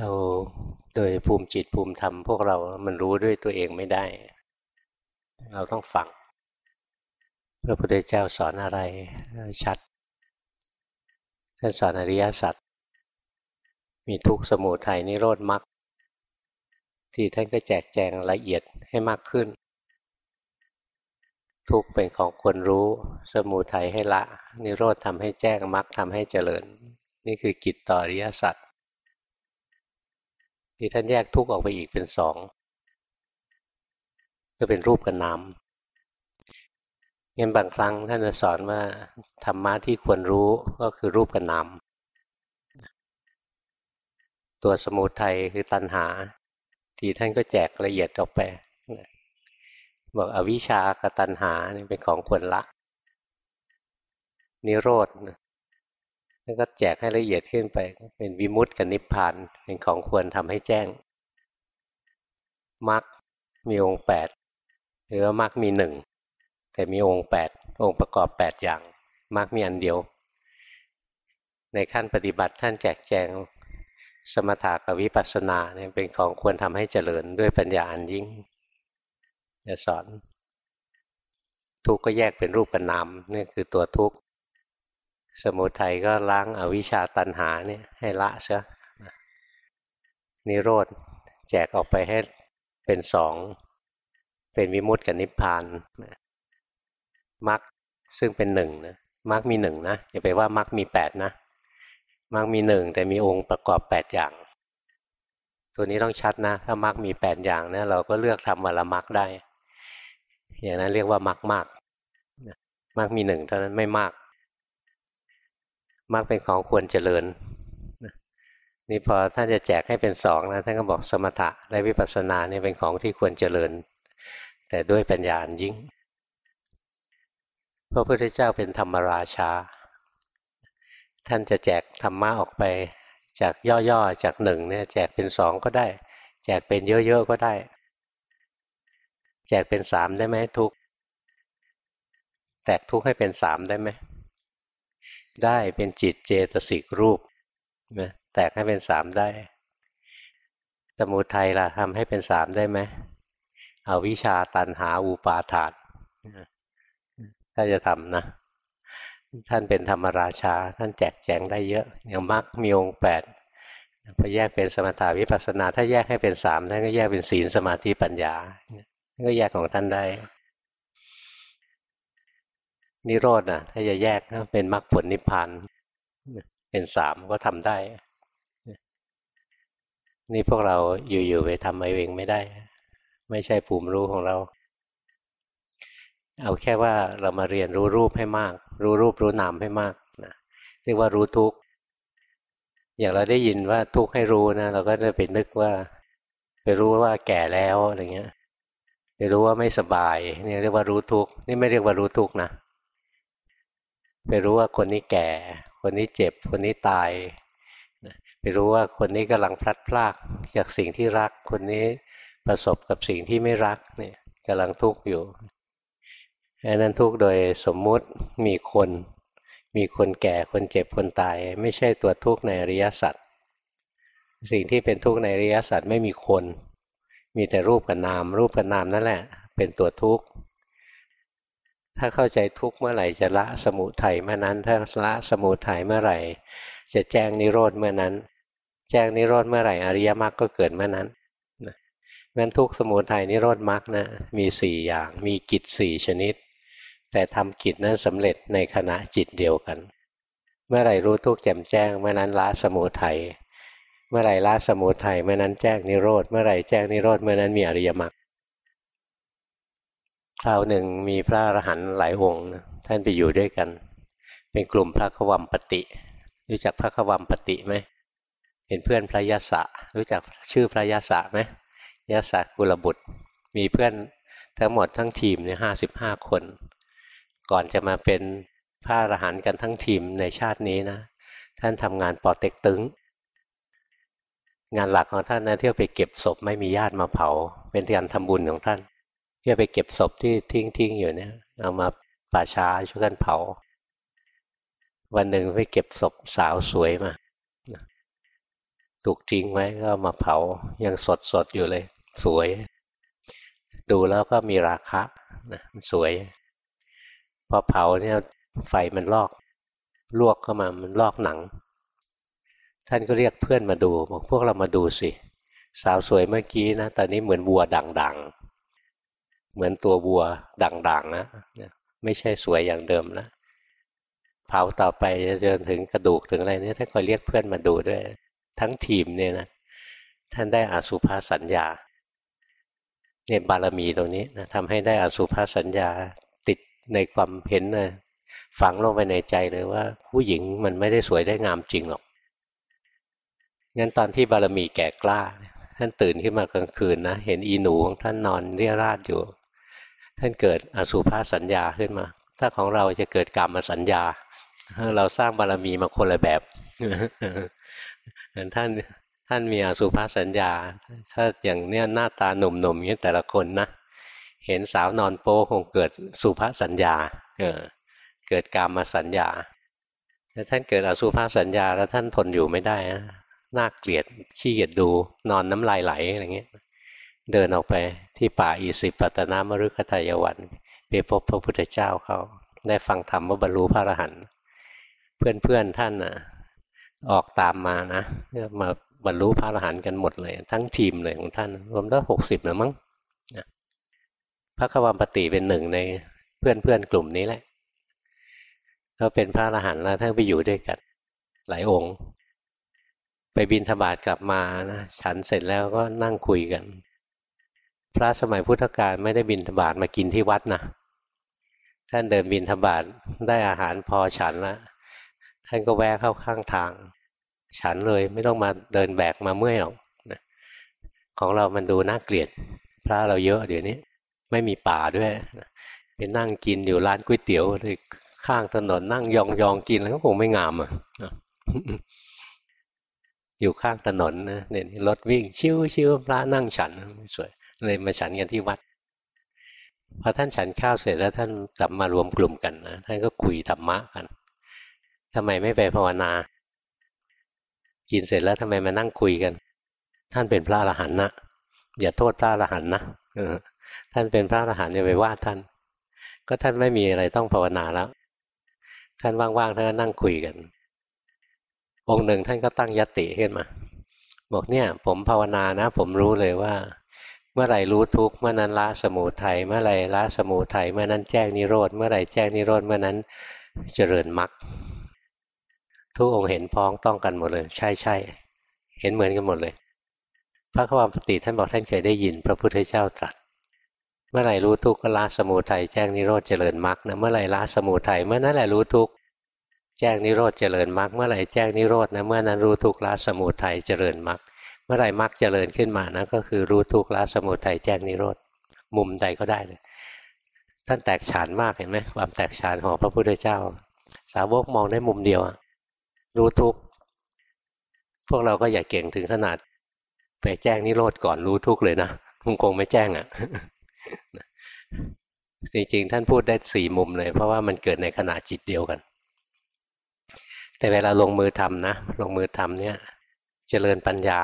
เราโดยภูมิจิตภูมิธรรมพวกเรา มันรู้ด้วยตัวเองไม่ได้ เราต้องฟัง พระพุทธเจ้าสอนอะไรชัด ท่านสอนอริยสัจ มีทุกสมุทัยนิโรธมรรค ที่ท่านก็แจกแจงละเอียดให้มากขึ้น ทุกเป็นของคนรู้ สมุทัยให้ละ นิโรธทำให้แจ้งมรรคทำให้เจริญ นี่คือกิจต่ออริยสัจ ที่ท่านแยกทุกออกไปอีกเป็นสองก็เป็นรูปกับนามงั้นบางครั้งท่านจะสอนว่าธรรมะที่ควรรู้ก็คือรูปกับนามตัวสมุทัยคือตัณหา ที่ท่านก็แจกละเอียดออกไปบอกอวิชากับตัณหาเป็นของควรละ นิโรธ แล้วก็แจกให้ละเอียดขึ้นไป เป็นวิมุตติกับนิพพาน เป็นของควรทำให้แจ้งมรรคมีองค์แปดหรือว่ามรรคมีหนึ่งแต่มีองค์แปดองค์ประกอบแปดอย่างมรรคมีอันเดียว ในขั้นปฏิบัติท่านแจกแจงสมถะกับวิปัสสนาเนี่ยเป็นของควรทำให้เจริญด้วยปัญญาอันยิ่งจะสอน ทุกข์ก็แยกเป็นรูปกับนามนี่คือตัวทุกข์ สมุทัยก็ล้างอาวิชชาตันหาเนี่ยให้ละเสียนิโรธแจกออกไปให้เป็นสอง เป็นวิมุตติกับนิพพานมรรคซึ่งเป็นหนึ่งนะมรรคมีหนึ่งนะอย่าไปว่ามรรคมีแปดนะมรรคมีหนึ่งแต่มีองค์ประกอบแปดอย่าง ตัวนี้ต้องชัดนะ ถ้ามรรคมีแปดอย่างเนะเราก็เลือกทำวันละมรรคได้ อย่างนั้นเรียกว่ามรรคมากมรรคมีหนึ่งเท่านั้นไม่มาก มรรคเป็นของควรเจริญนี่พอท่านจะแจกให้เป็นสองนะท่านก็บอกสมถะและวิปัสสนาเนี่ยเป็นของที่ควรเจริญ แต่ด้วยปัญญายิ่งพระพุทธเจ้าเป็นธรรมราชา ท่านจะแจกธรรมะออกไป จากย่อๆจากหนึ่งเนี่ยแจกเป็นสองก็ได้ แจกเป็นเยอะๆก็ได้ แจกเป็นสามได้ไหมทุกแตกทุกให้เป็นสามได้ไหม ได้เป็นจิตเจตสิกรูปนะแตกให้เป็นสามได้ สมุทัยล่ะทำให้เป็นสามได้ไหมเอาวิชาตันหาอุปาทานถ้าจะทำนะ ท่านเป็นธรรมราชา ท่านแจกแจงได้เยอะอย่างมรรคมีองค์แปดพอแยกเป็นสมถาวิปัสสนา ถ้าแยกให้เป็นสามท่านก็แยกเป็นศีลสมาธิปัญญาก็แยกของท่านได้ นิโรธนะถ้าจะแยกก็เป็นมรรคผลนิพพานเป็นสามก็ทำได้ นี่พวกเราอยู่ๆไปทำเองไม่ได้ ไม่ใช่ภูมิรู้ของเรา เอาแค่ว่าเรามาเรียนรู้รูปให้มาก รู้รูปรู้นามให้มากนะเรียกว่ารู้ทุกอย่างเราได้ยินว่าทุกให้รู้นะเราก็จะไปนึกว่า ไปรู้ว่าแก่แล้วอะไรเงี้ยไปรู้ว่าไม่สบายนี่เรียกว่ารู้ทุกนี่ไม่เรียกว่ารู้ทุกนะ ไปรู้ว่าคนนี้แก่ คนนี้เจ็บ คนนี้ตาย ไปรู้ว่าคนนี้กำลังพลัดพรากจากสิ่งที่รัก คนนี้ประสบกับสิ่งที่ไม่รักเนี่ยกำลังทุกข์อยู่อันนั้นทุกข์โดยสมมุติมีคน มีคนแก่คนเจ็บคนตาย ไม่ใช่ตัวทุกข์ในอริยสัจสิ่งที่เป็นทุกข์ในอริยสัจไม่มีคน มีแต่รูปกับนาม รูปกับนามนั่นแหละ เป็นตัวทุกข์ ถ้าเข้าใจทุกเมื่อไหร่จะละสมุทัยเมื่อนั้น ถ้าละสมุทัยเมื่อไหร่ จะแจ้งนิโรธเมื่อนั้น แจ้งนิโรธเมื่อไหร่อริยมรรคก็เกิดเมื่อนั้นงั้นทุกสมุทัยนิโรธมรรคนะมีสี่อย่างมีกิจสี่ชนิด แต่ทำกิจนั้นสำเร็จในขณะจิตเดียวกัน เมื่อไหร่รู้ทุกแจ่มแจ้งเมื่อนั้นละสมุทัยเมื่อไหร่ละสมุทัยเมื่อนั้นแจ้งนิโรธเมื่อไหร่แจ้งนิโรธเมื่อนั้นมีอริยมรรค คราวหนึ่งมีพระอรหันต์หลายองค์ท่านไปอยู่ด้วยกัน เป็นกลุ่มพระขวัมปติ รู้จักพระขวัมปติไหมเป็นเพื่อนพระยศะรู้จักชื่อพระยศะไหมยศะกุลบุตร มีเพื่อนทั้งหมดทั้งทีมเนี่ยห้าสิบห้าคน ก่อนจะมาเป็นพระอรหันต์กันทั้งทีมในชาตินี้นะ ท่านทำงานปอเต็กตึงงานหลักของท่านนะเที่ยวไปเก็บศพไม่มีญาติมาเผา เป็นการทำบุญของท่าน ที่ไปเก็บศพที่ทิ้งทิ้งอยู่เนี่ยเอามาป่าช้าช่วยกันเผา วันหนึ่งไปเก็บศพสาวสวยมาถูกทิ้งไว้ก็มาเผายังสดสดอยู่เลย สวย ดูแล้วก็มีราคะนะสวย พอเผาเนี่ยไฟมันลอกลวกเข้ามามันลอกหนัง ท่านก็เรียกเพื่อนมาดูบอกพวกเรามาดูสิ สาวสวยเมื่อกี้นะตอนนี้เหมือนวัวด่างๆ เหมือนตัววัวด่างๆนะไม่ใช่สวยอย่างเดิมนะเผาต่อไปจะจนถึงกระดูกถึงอะไรนี่ท่านก็เรียกเพื่อนมาดูด้วย ทั้งทีมเนี่ยนะท่านได้อาสุภาสัญญาเนี่ยบารมีตรงนี้นะทำให้ได้อาสุภาสัญญาติดในความเห็นเลยฝังลงไปในใจเลยว่า ผู้หญิงมันไม่ได้สวยได้งามจริงหรอกงั้นตอนที่บารมีแก่กล้า ท่านตื่นขึ้นมากลางคืนนะเห็นอีหนูของท่านนอนเรียราดอยู่ ท่านเกิดอสุภาสัญญาขึ้นมา ถ้าของเราจะเกิดกรรมสัญญา เราสร้างบารมีมาคนละแบบท่านท่านมีอสุภาสัญญา ถ้าอย่างเนี้ยหน้าตาหนุ่มๆอย่างนี้แต่ละคนนะ เห็นสาวนอนโป้คงเกิดสุภาสัญญา เออเกิดกรรมสัญญาถ้าท่านเกิดอสุภาสัญญาแล้วท่านทนอยู่ไม่ได้นะน่าเกลียดขี้เกียจดูนอนน้ำลายไหลอะไรเงี้ย เดินออกไป ที่ป่าอิสิปตนามฤคทายวันไปพบพระพุทธเจ้าเขาได้ฟังธรรมว่าบรรลุพระอรหันต์เพื่อนๆท่านนะออกตามมานะมาบรรลุพระอรหันต์กันหมดเลย ทั้งทีมเลยของท่าน รวมแล้วหกสิบแล้วมั้งพระควมปฏิเป็นหนึ่งในเพื่อนๆกลุ่มนี้แหละก็เป็นพระอรหันต์แล้วท่านไปอยู่ด้วยกันหลายองค์ ไปบินธบาตกลับมานะฉันเสร็จแล้วก็นั่งคุยกัน พระสมัยพุทธกาลไม่ได้บินธบาตมากินที่วัดนะท่านเดินบินธบาตได้อาหารพอฉันแล้วท่านก็แวะเข้าข้างทาง ฉันเลยไม่ต้องมาเดินแบกมาเมื่อยหรอกของเรามันดูน่าเกลียด พระเราเยอะเดี๋ยวนี้ ไม่มีป่าด้วยไปนั่งกินอยู่ร้านก๋วยเตี๋ยวเลยข้างถนนนั่งยองยองกินแล้วก็คงไม่งามอะอยู่ข้างถนนนะเนี่ยรถวิ่งชิวชิวพระนั่งฉันสวย เลยมาฉันกันที่วัดพอท่านฉันข้าวเสร็จแล้วท่านกลับมารวมกลุ่มกันนะท่านก็คุยธรรมะกันทำไมไม่ไปภาวนา กินเสร็จแล้วทำไมมานั่งคุยกัน ท่านเป็นพระอรหันต์นะอย่าโทษพระอรหันต์นะท่านเป็นพระอรหันต์อย่าไปว่าท่าน ก็ท่านไม่มีอะไรต้องภาวนาแล้ว ท่านว่างๆท่านก็นั่งคุยกัน องค์หนึ่งท่านก็ตั้งยติขึ้นมา บอกเนี่ย ผมภาวนานะ ผมรู้เลยว่า เมื่อไหร่รู้ทุกเมื่อนั้นละสมุทัยเมื่อไหร่ละสมุทัยเมื่อนั้นแจ้งนิโรธเมื่อไหร่แจ้งนิโรธเมื่อนั้นเจริญมรรคทุกองค์เห็นพ้องต้องกันหมดเลย ใช่ใช่เห็นเหมือนกันหมดเลย พระความปฏิท่านบอกท่านเคยได้ยิน พระพุทธเจ้าตรัส เมื่อไหร่รู้ทุกข์ก็ละสมุทัยแจ้งนิโรธเจริญมรรคนะเมื่อไหร่ละสมุทัยเมื่อนั้นแหละรู้ทุกข์แจ้งนิโรธเจริญมรรคเมื่อไหร่แจ้งนิโรธนะเมื่อนั้นรู้ทุกข์ละสมุทัยเจริญมรรค เมื่อไรมรรคเจริญขึ้นมานะก็คือรู้ทุกข์ละสมุทัยแจ้งนิโรธมุมใดก็ได้เลยท่านแตกฉานมากเห็นไหมความแตกฉานของพระพุทธเจ้า สาวกมองได้มุมเดียวรู้ทุกพวกเราก็อย่าเก่งถึงขนาด ไปแจ้งนิโรธก่อนรู้ทุกเลยนะคงคงไม่แจ้งอะ่ะจริงๆ ท่านพูดได้สี่มุมเลย เพราะว่ามันเกิดในขณะจิตเดียวกัน แต่เวลาลงมือทำนะ ลงมือทำเนี่ยเจริญปัญญา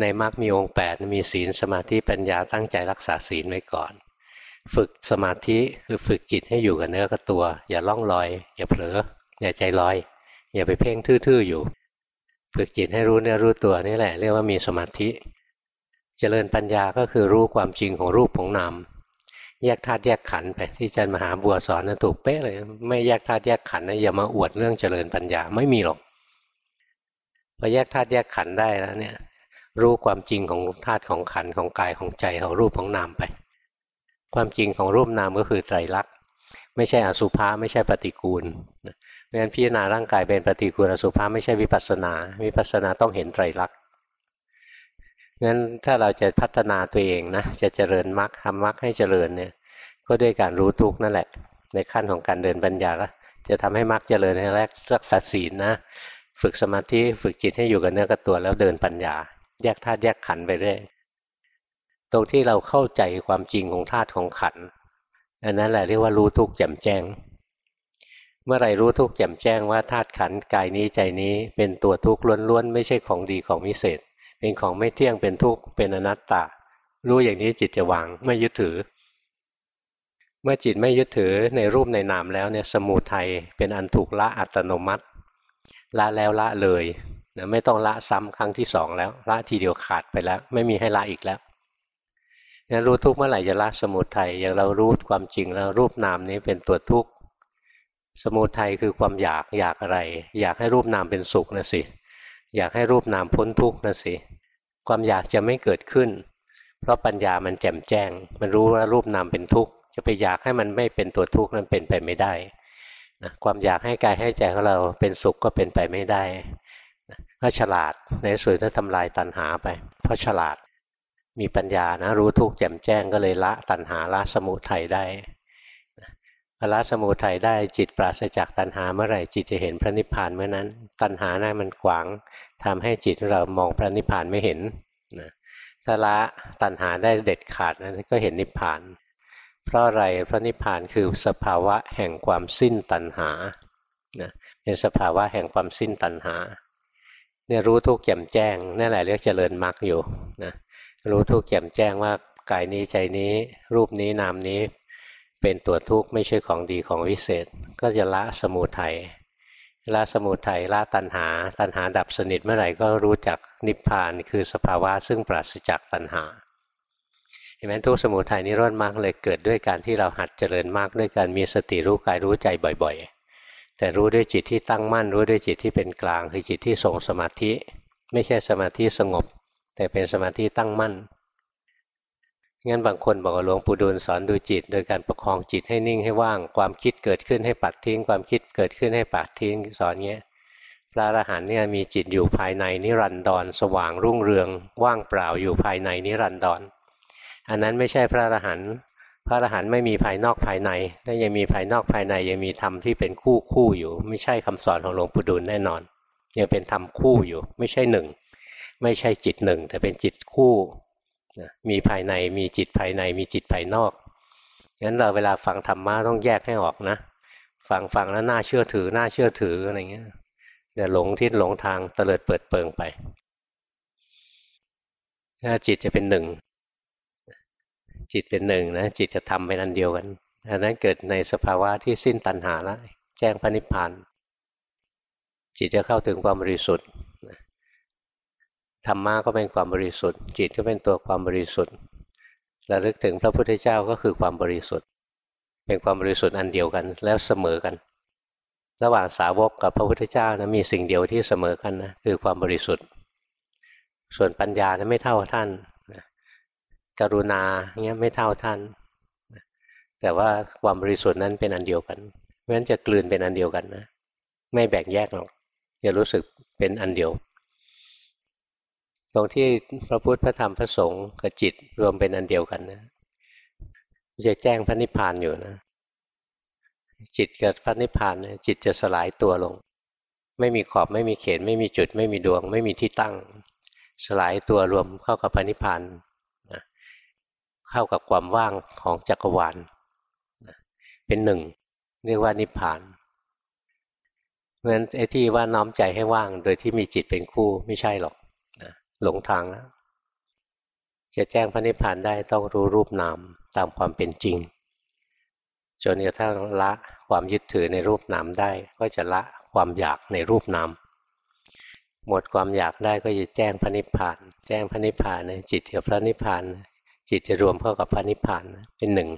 ในมรรคมีองค์แปดมีศีลสมาธิปัญญาตั้งใจรักษาศีลไว้ก่อน ฝึกสมาธิคือฝึกจิตให้อยู่กับเนื้อกับตัว อย่าล่องลอย อย่าเผลออย่าใจลอย อย่าไปเพ่งทื่อๆอยู่ ฝึกจิตให้รู้เนื้อรู้ตัวนี่แหละเรียกว่ามีสมาธิ เจริญปัญญาก็คือรู้ความจริงของรูปของนามแยกธาตุแยกขันไปที่อาจารย์มหาบัวสอนนะถูกเป๊ะเลย ไม่แยกธาตุแยกขันนะอย่ามาอวดเรื่องเจริญปัญญาไม่มีหรอกพอแยกธาตุแยกขันได้แล้วเนี่ย รู้ความจริงของธาตุของขันของกายของใจของรูปของนามไป ความจริงของรูปนามก็คือไตรลักษณ์ไม่ใช่อสุภะไม่ใช่ปฏิกูลราะฉะนั้นพิจารณาร่างกายเป็นปฏิกูลสุภาไม่ใช่วิปัสนาวิปัสนาต้องเห็นไตรลักษณ์งั้นถ้าเราจะพัฒนาตัวเองนะจะเจริญมรรคทำมรรคให้เจริญเนี่ยก็ด้วยการรู้ทุกนั่นแหละ ในขั้นของการเดินปัญญาละจะทำให้มรรคเจริญในแรกรักษาศีลนะ ฝึกสมาธิฝึกจิตให้อยู่กับเนื้อกับตัวแล้วเดินปัญญา แยกธาตุแยกขันไปเรื่อยตรงที่เราเข้าใจความจริงของธาตุของขันอันนั้นแหละเรียกว่ารู้ทุกข์แจ่มแจ้ง เมื่อไรรู้ทุกข์แจ่มแจ้งว่าธาตุขันกายนี้ใจนี้เป็นตัวทุกข์ล้วนๆไม่ใช่ของดีของวิเศษ เป็นของไม่เที่ยงเป็นทุกข์เป็นอนัตตารู้อย่างนี้จิตจะวางไม่ยึดถือ เมื่อจิตไม่ยึดถือในรูปในนามแล้วเนี่ยสมูทัยเป็นอันถูกละอัตโนมัติละแล้วละเลย นะไม่ต้องละซ้ำครั้งที่สองแล้วละทีเดียวขาดไปแล้ว ไม่มีให้ละอีกแล้วงั้นรู้ทุกเมื่อไหร่จะละสมุทัยอย่างเรารู้ความจริงแล้วรูปนามนี้เป็นตัวทุกข์สมุทัยคือความอยากอยากอะไร อยากให้รูปนามเป็นสุขนะสิอยากให้รูปนามพ้นทุกข์นะสิความอยากจะไม่เกิดขึ้น เพราะปัญญามันแจ่มแจ้ง มันรู้ว่ารูปนามเป็นทุกข์จะไปอยากให้มันไม่เป็นตัวทุกข์นั้นเป็นไปไม่ได้นะความอยากให้กายให้ใจของเราเป็นสุขก็เป็นไปไม่ได้ ก็ฉลาดในสุดก็ทำลายตัณหาไป เพราะฉลาดมีปัญญานะรู้ทุกข์แจ่มแจ้งก็เลยละตัณหาละสมุทัยได้ละสมุทัยได้จิตปราศจากตัณหาเมื่อไหร่จิตจะเห็นพระนิพพานเมื่อนั้น ตัณหาหน้ามันขวางทำให้จิตเรามองพระนิพพานไม่เห็นนะถ้าละตัณหาได้เด็ดขาดนั้นก็เห็นนิพพาน เพราะอะไรพระนิพพานคือสภาวะแห่งความสิ้นตัณหานะเป็นสภาวะแห่งความสิ้นตัณหา เนี่ยรู้ทุกข์แจ่มแจ้งนั่นแหละเรียกเจริญมรรคอยู่นะรู้ทุกข์แจ่มแจ้งว่ากายนี้ใจนี้รูปนี้นามนี้ เป็นตัวทุกข์ไม่ใช่ของดีของวิเศษ ก็จะละสมุทัยละสมุทัยละตัณหา ตัณหาดับสนิทเมื่อไหร่ก็รู้จักนิพพานคือสภาวะซึ่งปราศจากตัณหาเห็นไหมทุกสมุทัยนิโรธมากเลยเกิดด้วยการที่เราหัดเจริญมากด้วยการมีสติรู้กายรู้ใจบ่อยๆ แต่รู้ด้วยจิตที่ตั้งมั่น รู้ด้วยจิตที่เป็นกลาง คือจิตที่ทรงสมาธิ ไม่ใช่สมาธิสงบ แต่เป็นสมาธิตั้งมั่นงั้นบางคนบอกว่าหลวงปู่ดูลสอนดูจิต โดยการประคองจิตให้นิ่งให้ว่าง ความคิดเกิดขึ้นให้ปัดทิ้ง ความคิดเกิดขึ้นให้ปัดทิ้งสอนเงี้ยพระอรหันต์เนี่ยมีจิตอยู่ภายในนิรันดรสว่างรุ่งเรือง ว่างเปล่าอยู่ภายในนิรันดรอันนั้นไม่ใช่พระอรหันต์ พระอรหันต์ไม่มีภายนอกภายในและยังมีภายนอกภายในยังมีธรรมที่เป็นคู่คู่อยู่ ไม่ใช่คำสอนของหลวงปู่ดูลแน่นอนยังเป็นธรรมคู่อยู่ ไม่ใช่หนึ่งไม่ใช่จิตหนึ่ง แต่เป็นจิตคู่นะมีภายในมีจิตภายในมีจิตภายนอกงั้นเราเวลาฟังธรรมะต้องแยกให้ออกนะ ฟังฟังแล้วน่าเชื่อถือน่าเชื่อถืออะไรเงี้ยอย่าหลงทิศหลงทางเตลิดเปิดเปิงไปถ้าจิตจะเป็นหนึ่ง จิตเป็นหนึ่งนะจิตจะทำเป็นอันเดียวกันอันนั้นเกิดในสภาวะที่สิ้นตัณหาแล้วแจ้งพระนิพพาน จิตจะเข้าถึงความบริสุทธิ์ธรรมะก็เป็นความบริสุทธิ์ จิตก็เป็นตัวความบริสุทธิ์ระลึกถึงพระพุทธเจ้าก็คือความบริสุทธิ์ เป็นความบริสุทธิ์อันเดียวกันแล้วเสมอกัน ระหว่างสาวกกับพระพุทธเจ้านะมีสิ่งเดียวที่เสมอกันนะคือความบริสุทธิ์ ส่วนปัญญานะไม่เท่าท่าน กรุณาเงี้ยไม่เท่าท่าน แต่ว่าความบริสุทธิ์นั้นเป็นอันเดียวกันเพราะฉะนั้นจะกลืนเป็นอันเดียวกันนะ ไม่แบ่งแยกหรอกจะรู้สึกเป็นอันเดียว ตรงที่พระพุทธพระธรรมพระสงฆ์กับจิตรวมเป็นอันเดียวกันนะจะแจ้งพระนิพพานอยู่นะ จิตกับพระนิพพานนะจิตจะสลายตัวลง ไม่มีขอบไม่มีเขต ไม่มีจุด ไม่มีดวง ไม่มีที่ตั้ง สลายตัวรวมเข้ากับพระนิพพาน เข้ากับความว่างของจักรวาลเป็นหนึ่งเรียกว่านิพพานเพราะฉะนั้นไอ้ที่ว่าน้อมใจให้ว่าง โดยที่มีจิตเป็นคู่ไม่ใช่หรอกหลงทางแล้วจะแจ้งพระนิพพานได้ต้องรู้รูปนามตามความเป็นจริง จนกระทั่งละความยึดถือในรูปนามได้ ก็จะละความอยากในรูปนามหมดความอยากได้ก็จะแจ้งพระนิพพาน แจ้งพระนิพพานจิตกับพระนิพพาน จิตจะรวมเข้ากับพระนิพพานเป็นหนึ่ง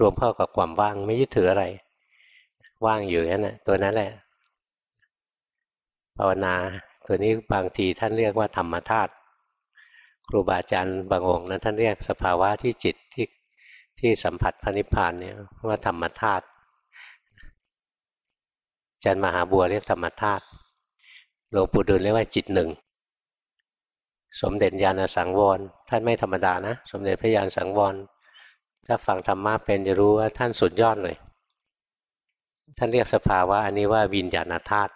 รวมเข้ากับความว่างไม่ยึดถืออะไร ว่างอยู่นั่นแหละตัวนั้นแหละภาวนาตัวนี้บางทีท่านเรียกว่าธรรมธาตุครูบาอาจารย์บางองค์นั้นท่านเรียกสภาวะที่จิตที่ที่สัมผัสพระนิพพานเนี่ยว่าธรรมธาตุอาจารย์มหาบัวเรียกธรรมธาตุหลวงปู่ดูลเรียกว่าจิตหนึ่ง สมเด็จญาณสังวร ท่านไม่ธรรมดานะ สมเด็จพระญาณสังวร ถ้าฟังธรรมะเป็นจะรู้ว่าท่านสุดยอดเลย ท่านเรียกสภาวะอันนี้ว่าวิญญาณธาตุ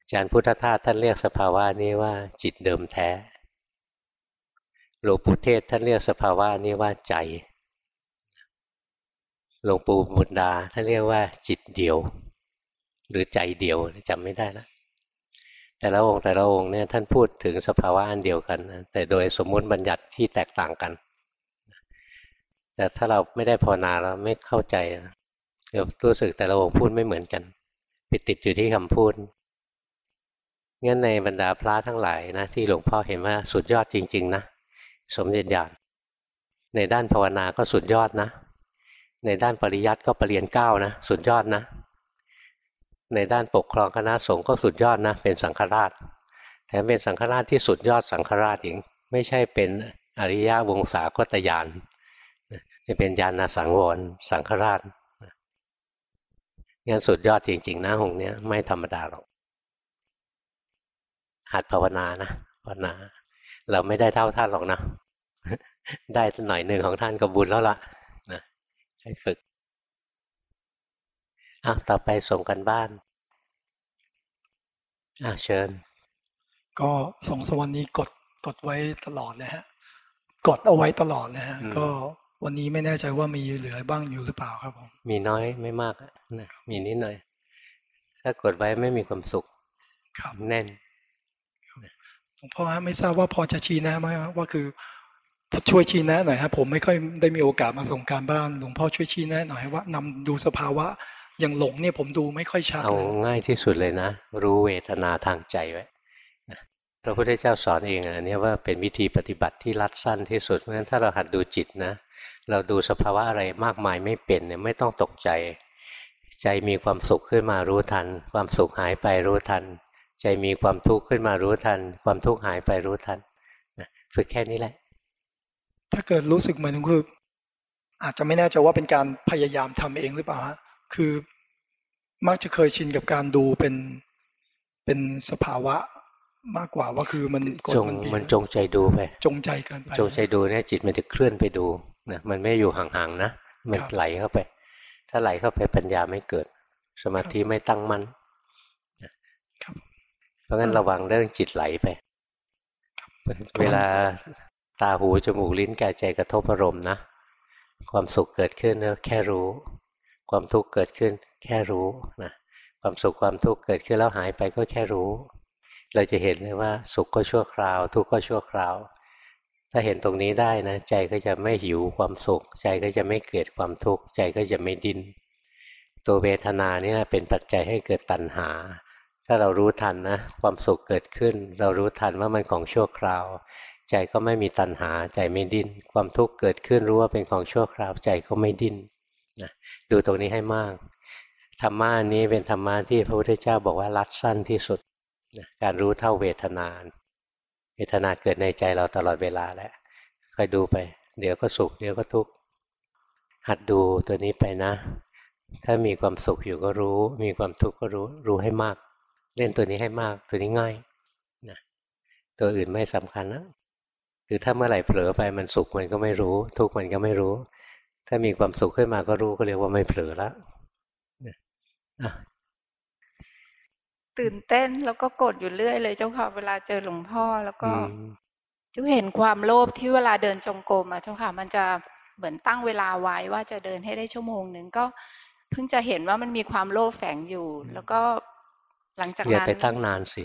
อาจารย์พุทธทาสท่านเรียกสภาวะนี้ว่าจิตเดิมแท้ หลวงปู่เทศท่านเรียกสภาวะนี้ว่าใจ หลวงปู่บุญดาท่านเรียกว่าจิตเดียว หรือใจเดียวจำไม่ได้นะ แต่ละองค์แต่ละองค์เนี่ยท่านพูดถึงสภาวะอันเดียวกัน แต่โดยสมมุติบัญญัติที่แตกต่างกัน แต่ถ้าเราไม่ได้ภาวนาเราไม่เข้าใจเดี๋ยวรู้สึกแต่ละองค์พูดไม่เหมือนกันไปติดอยู่ที่คำพูดงั้นในบรรดาพระทั้งหลายนะที่หลวงพ่อเห็นว่าสุดยอดจริง ๆ นะ สมเด็จญาณในด้านภาวนาก็สุดยอดนะ ในด้านปริยัติก็ปรริญญาเก้านะ สุดยอดนะ ในด้านปกครองคณะสงฆ์ก็สุดยอดนะ เป็นสังฆราชแถมเป็นสังฆราชที่สุดยอดสังฆราชอีกไม่ใช่เป็นอริยวงศาคตยานจะเป็นญาณสังวรสังฆราชงั้นสุดยอดจริง ๆ นะหงเนี้ยไม่ธรรมดาหรอกหัดภาวนานะภาวนา เราไม่ได้เท่าท่านหรอกนะ ได้หน่อยหนึ่งของท่านก็บุญแล้วล่ะนะให้ฝึก อะต่อไปส่งกันบ้านอะเชิญ ก็ส่งสวรรค์นี้กดกดไว้ตลอดเลยฮะกดเอาไว้ตลอดเลยฮะก็วันนี้ไม่แน่ใจว่ามีเหลือบ้างอยู่หรือเปล่าครับผมมีน้อยไม่มากนะมีนิดหน่อย ถ้ากดไว้ไม่มีความสุขครับแน่นหลวงพ่อฮะไม่ทราบว่าพอจะชี้แนะไหมว่าคือช่วยชี้แนะหน่อยฮะผมไม่ค่อยได้มีโอกาสมาส่งการบ้านหลวงพ่อช่วยชี้แนะหน่อยว่านำดูสภาวะ อย่างหลงเนี่ยผมดูไม่ค่อยชัดเอาเลยง่ายที่สุดเลยนะ รู้เวทนาทางใจไว้นะพระพุทธเจ้าสอนเองอันนี้ว่าเป็นวิธีปฏิบัติที่รัดสั้นที่สุดเพราะฉะนั้นถ้าเราหัดดูจิตนะ เราดูสภาวะอะไรมากมายไม่เป็นเนี่ยไม่ต้องตกใจ ใจมีความสุขขึ้นมารู้ทัน ความสุขหายไปรู้ทัน ใจมีความทุกข์ขึ้นมารู้ทัน ความทุกข์หายไปรู้ทันนะฝึกแค่นี้แหละ ถ้าเกิดรู้สึกเหมือนคืออาจจะไม่แน่ใจว่าเป็นการพยายามทำเองหรือเปล่าฮะ คือมักจะเคยชินกับการดูเป็นเป็นสภาวะมากกว่าว่าคือมันกดจงมันบีบมันจงใจดูไป จงใจเกินไป จงใจดูเนี่ยจิตมันจะเคลื่อนไปดูนะมันไม่อยู่ห่างๆนะมันครับไหลเข้าไป ถ้าไหลเข้าไปปัญญาไม่เกิด สมาธิไม่ตั้งมั่นครับเพราะงั้นระวังเรื่องจิตไหลไป เวลาตาหูจมูกลิ้นกายใจกระทบอารมณ์นะความสุขเกิดขึ้นก็แค่รู้ ความทุกข์เกิดขึ้นแค่รู้นะความสุขความทุกข์เกิดขึ้นแล้วหายไปก็แค่รู้ เราจะเห็นเลยว่าสุขก็ชั่วคราว ทุกข์ก็ชั่วคราว ถ้าเห็นตรงนี้ได้นะ ใจก็จะไม่หิวความสุข ใจก็จะไม่เกลียดความทุกข์ใจก็จะไม่ดิน้นตัวเวทนาเนี่ยเป็นปัจจัยให้เกิดตัณหา ถ้าเรารู้ทันนะความสุขเกิดขึ้น เรารู้ทันว่ามันของชั่วคราว ใจก็ไม่มีตัณหา ใจไม่ดิ้น ความทุกข์เกิดขึ้นรู้ว่าเป็นของชั่วคราว ใจก็ไม่ดิ้นะดูตรงนี้ให้มากธรรมะอันนี้เป็นธรรมะที่พระพุทธเจ้าบอกว่ารัดสั้นที่สุดนะการรู้เท่าเวทนาเวทนาเกิดในใจเราตลอดเวลาแหละคอยดูไป เดี๋ยวก็สุขเดี๋ยวก็ทุกข์หัดดูตัวนี้ไปนะ ถ้ามีความสุขอยู่ก็รู้ มีความทุกข์ก็รู้รู้ให้มาก เล่นตัวนี้ให้มากตัวนี้ง่ายนะตัวอื่นไม่สำคัญนะคือถ้าเมื่อไหร่เผลอไปมันสุขมันก็ไม่รู้ ทุกข์มันก็ไม่รู้ ถ้ามีความสุขขึ้นมาก็รู้ก็เรียกว่าไม่เผลอแล้วนะอะตื่นเต้นแล้วก็กดอยู่เรื่อยเลยเจ้าค่ะเวลาเจอหลวงพ่อแล้วก็อืมจุเห็นความโลภที่เวลาเดินจงกรมอะเจ้าค่ะ มันจะเหมือนตั้งเวลาไว้ว่าจะเดินให้ได้ชั่วโมงหนึ่งก็เพิ่งจะเห็นว่ามันมีความโลภแฝงอยู่ แล้วก็หลังจากอย่านั้นไปตั้งนานสิ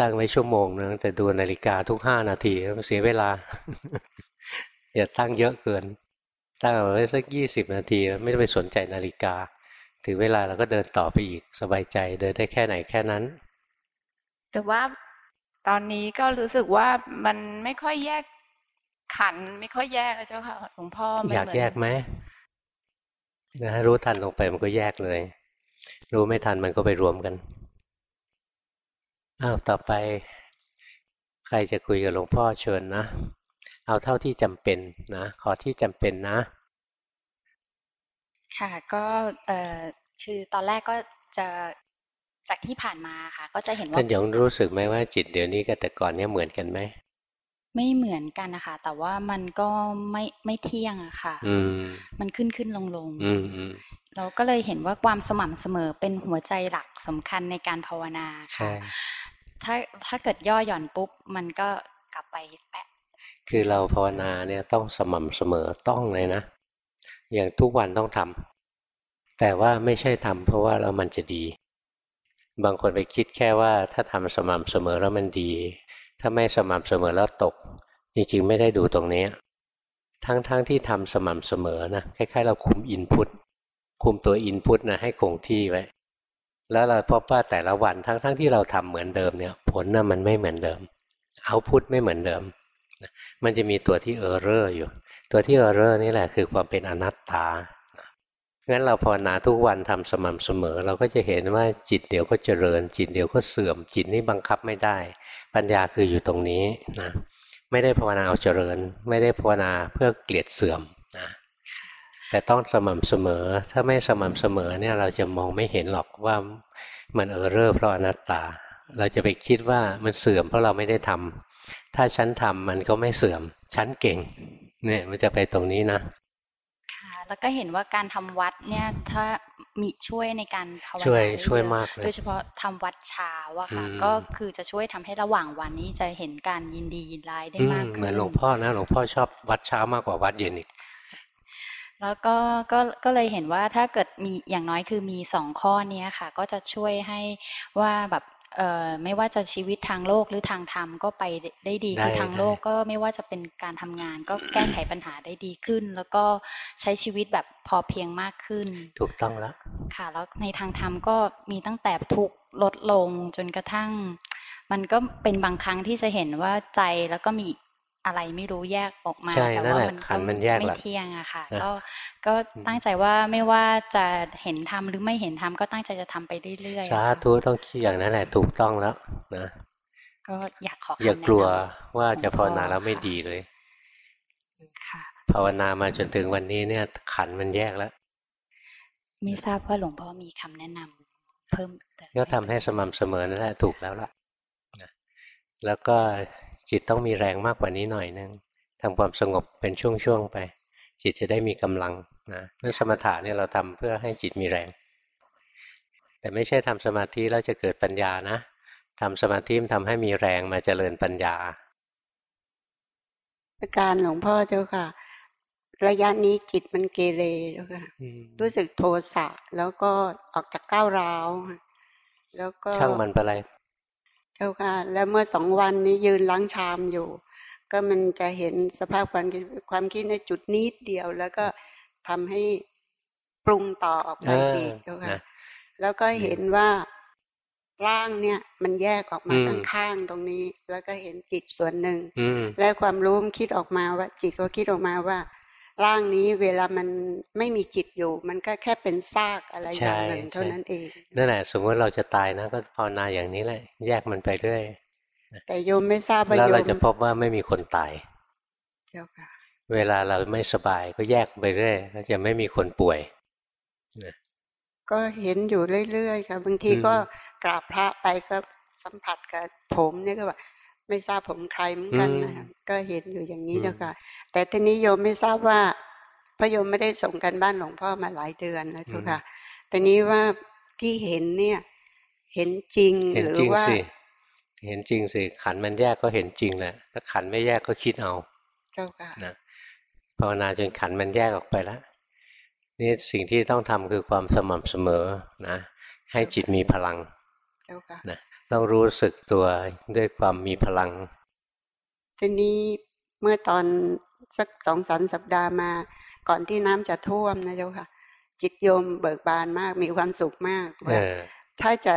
ตั้งไว้ชั่วโมงนึงแต่ดูนาฬิกาทุกห้านาทีมันเสียเวลา อย่าตั้งเยอะเกิน ตั้งเอาไว้สักยี่สิบนาทีไม่ต้องไปสนใจนาฬิกา ถึงเวลาเราก็เดินต่อไปอีกสบายใจเดินได้แค่ไหนแค่นั้น แต่ว่าตอนนี้ก็รู้สึกว่ามันไม่ค่อยแยกขันธ์ไม่ค่อยแยกอะเจ้าค่ะหลวงพ่อมันอยากเหมืนแยกไหมนะรู้ทันลงไปมันก็แยกเลย รู้ไม่ทันมันก็ไปรวมกันอ้าวต่อไป ใครจะคุยกับหลวงพ่อเชิญนะ เอาเท่าที่จำเป็นนะ ขอที่จำเป็นนะ ค่ะก็เอ่อคือตอนแรกก็จะจากที่ผ่านมาค่ะ ก็จะเห็นว่าท่านหยงรู้สึกไหมว่าจิตเดี๋ยวนี้กับแต่ก่อนเนี่ยเหมือนกันไหมไม่เหมือนกันนะคะแต่ว่ามันก็ไม่ไม่เที่ยงอะค่ะอืมมันขึ้นขึ้นลงลงอืมอืมเราก็เลยเห็นว่าความสม่ำเสมอเป็นหัวใจหลักสำคัญในการภาวนาใช่ค่ะถ้าถ้าเกิดย่อหย่อนปุ๊บ มันก็กลับไปแปะ คือเราภาวนาเนี่ยต้องสม่ำเสมอต้องเลยนะ อย่างทุกวันต้องทำแต่ว่าไม่ใช่ทำเพราะว่าเรามันจะดี บางคนไปคิดแค่ว่าถ้าทำสม่ำเสมอแล้วมันดี ถ้าไม่สม่ำเสมอแล้วตก จริงๆ ไม่ได้ดูตรงนี้ ทั้งๆทที่ทำสม่ำเสมอนะคล้ายๆ เราคุม input คุมตัว input นะให้คงที่ไว้แล้วเราพบว่าแต่ละวันทั้งๆทที่เราทำเหมือนเดิมเนี่ย ผลนะ่ะมันไม่เหมือนเดิม output ไม่เหมือนเดิม มันจะมีตัวที่ error อยู่ ตัวที่ error นี่แหละคือความเป็นอนัตตางั้นเราภาวนาทุกวันทำสม่ำเสมอ เราก็จะเห็นว่าจิตเดี๋ยวก็เจริญ จิตเดี๋ยวก็เสื่อม จิตนี่บังคับไม่ได้ ปัญญาคืออยู่ตรงนี้นะไม่ได้ภาวนาเอาเจริญ ไม่ได้ภาวนาเพื่อเกลียดเสื่อมนะแต่ต้องสม่ำเสมอ ถ้าไม่สม่ำเสมอเนี่ยเราจะมองไม่เห็นหรอกว่ามัน error เพราะอนัตตา เราจะไปคิดว่ามันเสื่อมเพราะเราไม่ได้ทำ ถ้าฉันทำมันก็ไม่เสื่อม ฉันเก่ง เนี่ยมันจะไปตรงนี้นะค่ะแล้วก็เห็นว่าการทำวัดเนี่ยถ้ามีช่วยในการภาวนาช่วยได้ช่วยเอะมากเลยโดยเฉพาะทำวัดเช้าอะค่ะอืมก็คือจะช่วยทำให้ระหว่างวันนี้จะเห็นการยินดียินร้ายได้อืมากมขึ้นเหมือนหลวงพ่อนะหลวงพ่อชอบวัดเช้ามากกว่าวัดเย็นอีกแล้วก็ก็ก็เลยเห็นว่าถ้าเกิดมีอย่างน้อยคือมีสองข้อเนี้ยค่ะ ก็จะช่วยให้ว่าแบบเอ่อ ไม่ว่าจะชีวิตทางโลกหรือทางธรรมก็ไปได้ดีได้คือทางได้โลกก็ไม่ว่าจะเป็นการทำงาน ก็แก้ไขปัญหาได้ดีขึ้น แล้วก็ใช้ชีวิตแบบพอเพียงมากขึ้น ถูกต้องแล้วค่ะแล้วในทางธรรมก็มีตั้งแต่ทุกข์ลดลงจนกระทั่ง มันก็เป็นบางครั้งที่จะเห็นว่าใจแล้วก็มี อีกอะไรไม่รู้แยกออกมาใช่แต่นั่นว่าแหละมันขัก็นธ์มันแยกไม่ละเที่ยงอะค่ะนะก็ก็ตั้งใจว่าไม่ว่าจะเห็นทำหรือไม่เห็นทำก็ตั้งใจจะทำไปเรื่อยๆสาอะค่ะธุต้องคิดอย่างนั้นแหละถูกต้องแล้วนะก็อยากขอคำอย่ากลัวแนะนว่าจะภาวนาหลวงพ่อแล้วไม่ดีเลยำค่ะภาวนามาจนถึงวันนี้เนี่ยขันธ์มันแยกแล้วไม่ทราบว่าหลวงพ่อมีคำแนะนำเพิ่มเติมก็ทำให้สม่ำเสมอนั่นแหละถูกแล้วล่ะนะแล้วก็ จิตต้องมีแรงมากกว่านี้หน่อยนึงทำความสงบเป็นช่วงๆไป จิตจะได้มีกำลังนะเรื่องสมถะเนี่ยเราทำเพื่อให้จิตมีแรง แต่ไม่ใช่ทำสมาธิแล้วจะเกิดปัญญานะทำสมาธิมันทำให้มีแรงมาเจริญปัญญาประการหลวงพ่อเจ้าค่ะ ระยะนี้จิตมันเกเรเจ้าค่ะรู้สึกโทสะแล้วก็ออกจากก้าวร้าวค่ะแล้วก็ช่างมันไปเลยเจ้าค่ะแล้วเมื่อสองวันนี้ยืนล้างชามอยู่ ก็มันจะเห็นสภาพความคิดความคิดในจุดนิดเดียว แล้วก็ทำให้ปรุงต่อออกไปเอออีกเจ้าค่ะนะแล้วก็เห็นว่าร่างเนี่ยมันแยกออกมาอืมข้างๆตรงนี้ แล้วก็เห็นจิตส่วนหนึ่งอืมและความรู้มันคิดออกมาว่า จิตก็คิดออกมาว่า ร่างนี้เวลามันไม่มีจิตอยู่ มันก็แค่เป็นซากอะไรอย่างหนึ่งใช่เท่านั้นเองนั่นแหละสมมติเราจะตายนะก็ภาวนาอย่างนี้แหละ แยกมันไปเรื่อยแต่โยมไม่ทราบว่าแล้วโยเรามจะพบว่าไม่มีคนตาย เจ้าค่ะ เวลาเราไม่สบายก็แยกไปเรื่อยแล้วจะไม่มีคนป่วยก็เห็นอยู่เรื่อยๆค่ะบางทีอืมก็กราบพระไปก็สัมผัสกับผมเนี่ยก็ว่า ไม่ทราบผมใครเหมือนกันนะคะก็เห็นอยู่อย่างนี้เจ้าค่ะ แต่ทีนี้โยมไม่ทราบว่าพระโยมไม่ได้ส่งกันบ้านหลวงพ่อมาหลายเดือนแล้วเจ้าค่ะแต่นี้ว่าที่เห็นเนี่ย เห็นจริงเห็นหรือจริงว่าสิเห็นจริงสิขันธ์มันแยกก็เห็นจริงแหละถ้าขันธ์ไม่แยกก็คิดเอาเจ้าค่ะนะภาวนาจนขันธ์มันแยกออกไปแล้วนี่สิ่งที่ต้องทำคือความสม่ำเสมอนะ ให้จิตมีพลังเจ้าค่ะนะ ต้องรู้สึกตัวด้วยความมีพลัง ทีนี้เมื่อตอนสักสองสามสัปดาห์มา ก่อนที่น้ำจะท่วมนะเจ้าค่ะ จิตโยมเบิกบานมากมีความสุขมากเอว่าอถ้าจะ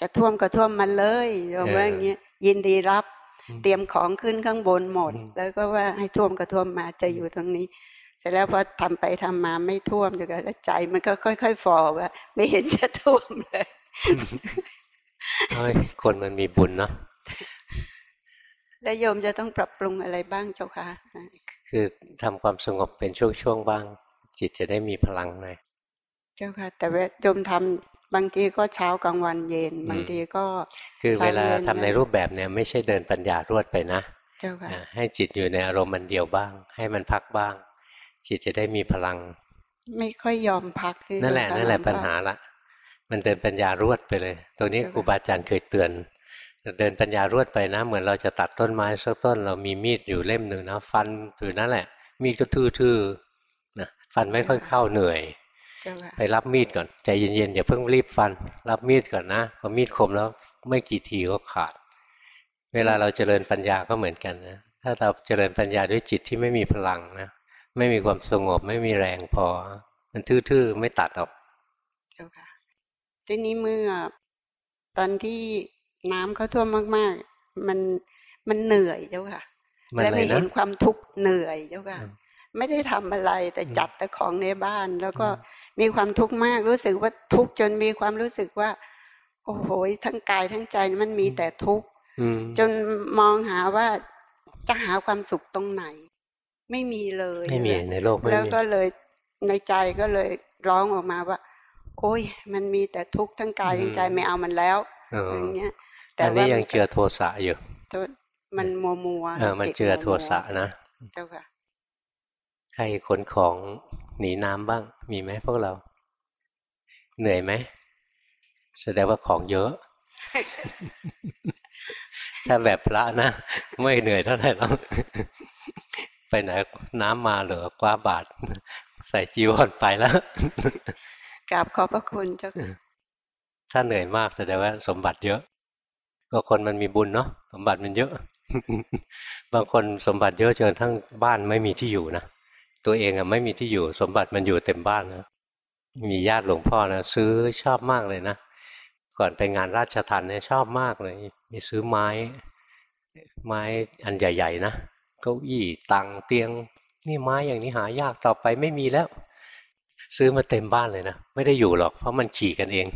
จะท่วมก็ท่วมมันเลยโยมเออว่าอย่างเงี้ยยินดีรับอืมเตรียมของขึ้นข้างบนหมดอืมแล้วก็ว่าให้ท่วมก็ท่วมมาจะอยู่ตรงนี้ เสร็จแล้วพอทำไปทำมาไม่ท่วมเดี๋ยวก็แล้วใจมันก็ค่อยๆฟอว่า ไม่เห็นจะท่วมเลย เฮ้ยคนมันมีบุญเนาะแล้วโยมจะต้องปรับปรุงอะไรบ้างเจ้าค่ะคือทำความสงบเป็นช่วงๆบ้าง จิตจะได้มีพลังหน่อยเจ้าค่ะ แต่ว่าโยมทำบางทีก็เช้ากลางวันเย็นอืมบางทีก็คือเวลาช้ย็ทำในรูปแบบเนี่ยไม่ใช่เดินปัญญารวดไปนะเจ้าค่ะอะให้จิตอยู่ในอารมณ์มันเดียวบ้าง ให้มันพักบ้าง จิตจะได้มีพลัง ไม่ค่อยยอมพักที่นั่นแหละเจ้าค่นั่นแหละวงพ่อปัญหาละ มันเดินปัญญารวดไปเลย ตัวนี้เจ้าค่ะครูบาอาจารย์เคยเตือนเดินปัญญารวดไปนะ เหมือนเราจะตัดต้นไม้สักต้น เรามีมีดอยู่เล่มหนึ่งนะฟันอยู่นั่นแหละ มีดก็ทื่อๆนะฟันไม่ค่อยเข้าเหนื่อยเจ้าค่ะไปรับมีดก่อนใจเย็นๆอย่าเพิ่งรีบฟัน รับมีดก่อนนะพอมีดคมแล้วไม่กี่ทีก็ขาด เวลาเราเจริญปัญญาก็เหมือนกันนะถ้าเราเจริญปัญญาด้วยจิตที่ไม่มีพลังนะไม่มีความสงบไม่มีแรงพอ มันทื่อๆไม่ตัดออกเจ้าค่ะ ทีนี้เมื่อตอนที่น้ำเขาท่วมมาก ๆ มันมันเหนื่อยเจ้าค่ะมันและอะไรไม่นะเห็นความทุกข์เหนื่อยเจ้าค่ะอืมไม่ได้ทำอะไรแต่อืมจัดแต่ของในบ้าน แล้วก็อืมมีความทุกข์มากรู้สึกว่าทุกข์จนมีความรู้สึกว่า โอ้โหทั้งกายทั้งใจมันมีแต่ทุกข์อืมจนมองหาว่าจะหาความสุขตรงไหน ไม่มีเลยไม่มีเลยในโลกไม่แล้วมีก็เลยในใจก็เลยร้องออกมาว่า โอ้ยมันมีแต่ทุกข์ทั้งกายทั้งใจไม่เอามันแล้วเอออย่างเงี้ยอันนี้ว่ายังมัเจือโทสะอยู่มันมัวมัวเออมันจิตเจือโทมัวสะนะๆเจ้าค่ะใครขนของหนีน้ำบ้าง มีไหมพวกเรา เหนื่อยไหมแสดงว่าของเยอะ ถ้าแบบพระนะ ไม่เหนื่อยเท่าไหร่หรอกไปไหนน้ำมาเหลือกว่าบาท ใส่จีวรไปแล้ว กราบขอบพระคุณเจ้าค่ะถ้าเหนื่อยมากแสดงว่า สมบัติเยอะ ก็คนมันมีบุญเนาะสมบัติมันเยอะ บางคนสมบัติเยอะจนทั้งบ้านไม่มีที่อยู่นะตัวเองอะไม่มีที่อยู่ สมบัติมันอยู่เต็มบ้านนะมีญาติหลวงพ่อนะซื้อชอบมากเลยนะก่อนไปงานราชทันเนี่ยชอบมากเลยมีซื้อไม้ ไม้อันใหญ่ ๆ นะเก้าอี้ตังเตียง นี่ไม้อย่างนี้หายากต่อไปไม่มีแล้ว ซื้อมาเต็มบ้านเลยนะ ไม่ได้อยู่หรอก เพราะมันขี่กันเอง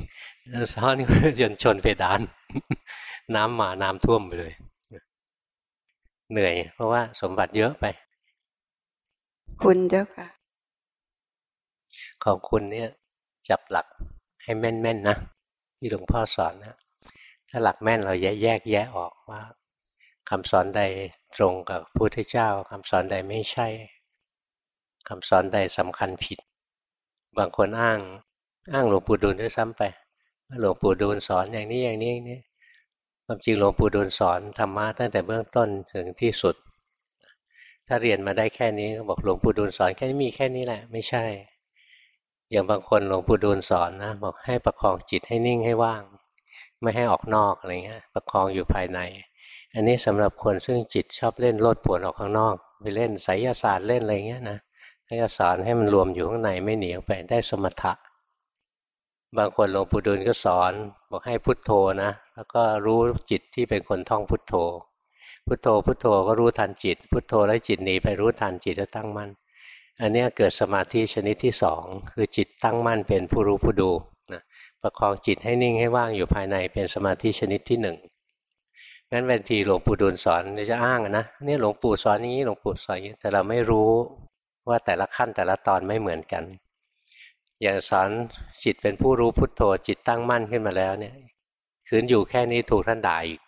ซ้อนจนชนเพดาน น้ำมาน้ำท่วมไปเลย เหนื่อย เพราะว่าสมบัติเยอะไป คุณเจ้าค่ะ ของคุณเนี่ย จับหลักให้แม่นๆนะที่หลวงพ่อสอนนะถ้าหลักแม่นเราแยกแยกแยะออกว่าคำสอนใดตรงกับพระพุทธเจ้าคำสอนใดไม่ใช่คำสอนใดสำคัญผิด บางคนอ้าง อ้างหลวงปู่ดูลด้วยซ้ำไปหลวงปู่ดูลสอนอย่างนี้อย่างนี้อย่างนี้ความจริงหลวงปู่ดูลสอนธรรมะตั้งแต่เบื้องต้นถึงที่สุด ถ้าเรียนมาได้แค่นี้ก็บอกหลวงปู่ดูลสอนแค่นี้มีแค่นี้แหละ ไม่ใช่ อย่างบางคนหลวงปู่ดูลสอนนะ บอกให้ประคองจิตให้นิ่งให้ว่าง ไม่ให้ออกนอกอะไรเงี้ยประคองอยู่ภายใน อันนี้สำหรับคนซึ่งจิตชอบเล่นโลดโผนออกข้างนอก ไปเล่นไสยศาสตร์เล่นอะไรเงี้ยนะ ให้สอนให้มันรวมอยู่ข้างในไม่หนีออกไปได้สมถะ บางคนหลวงปู่ดูลก็สอนบอกให้พุทโธนะ แล้วก็รู้จิตที่เป็นคนท่องพุทโธ พุทโธพุทโธก็รู้ทันจิต พุทโธแล้วจิตหนีไปรู้ทันจิตแล้วตั้งมั่น อันนี้เกิดสมาธิชนิดที่สองคือจิตตั้งมั่นเป็นผู้รู้ผู้ดูนะประคองจิตให้นิ่งให้ว่างอยู่ภายในเป็นสมาธิชนิดที่หนึ่งงั้นบางทีหลวงปู่ดูลสอนจะอ้างนะเนี่ยหลวงปู่สอนอย่างนี้หลวงปู่สอนอย่างนี้แต่เราไม่รู้ ว่าแต่ละขั้นแต่ละตอนไม่เหมือนกัน อย่างสอนจิตเป็นผู้รู้พุทโธจิตตั้งมั่นขึ้นมาแล้วเนี่ยคืนอยู่แค่นี้ถูกท่านด่าอีก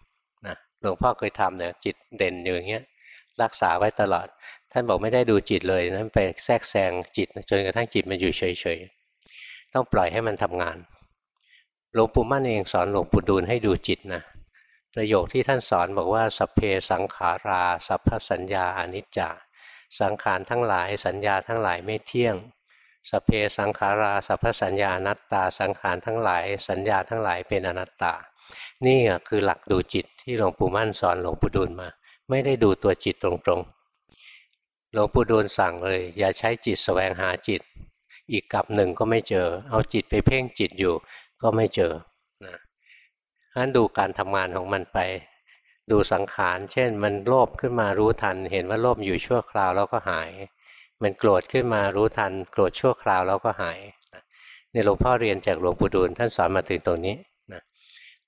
นะหลวงพ่อเคยทำเนี่ยจิตเด่นอยู่อย่างเงี้ยรักษาไว้ตลอด ท่านบอกไม่ได้ดูจิตเลยนั่นไปแทรกแซงจิตจนกระทั่งจิตมันอยู่เฉยๆต้องปล่อยให้มันทำงานหลวงปู่มั่นเองสอนหลวงปู่ดูลให้ดูจิตนะประโยคที่ท่านสอนบอกว่าสัพเพสังขารา สัพพสัญญาอนิจจา สังขารทั้งหลายสัญญาทั้งหลายไม่เที่ยงสเพสังขาราสัพพสัญญาอนัตตาสังขารทั้งหลาย สัญญาทั้งหลายเป็นอนัตตา นี่คือหลักดูจิตที่หลวงปู่มั่นสอนหลวงปู่ดูลมา ไม่ได้ดูตัวจิตตรงๆ หลวงปู่ดูลสั่งเลย อย่าใช้จิตแสวงหาจิต อีกกับหนึ่งก็ไม่เจอ เอาจิตไปเพ่งจิตอยู่ก็ไม่เจอนะงั้นดูการทำงานของมันไป ดูสังขาร เช่น มันโลภขึ้นมารู้ทัน เห็นว่าโลภอยู่ชั่วคราวแล้วก็หาย มันโกรธขึ้นมารู้ทัน โกรธชั่วคราวแล้วก็หายในหลวงพ่อเรียนจากหลวงปู่ดูลท่านสอนมาถึงตรงนี้นะ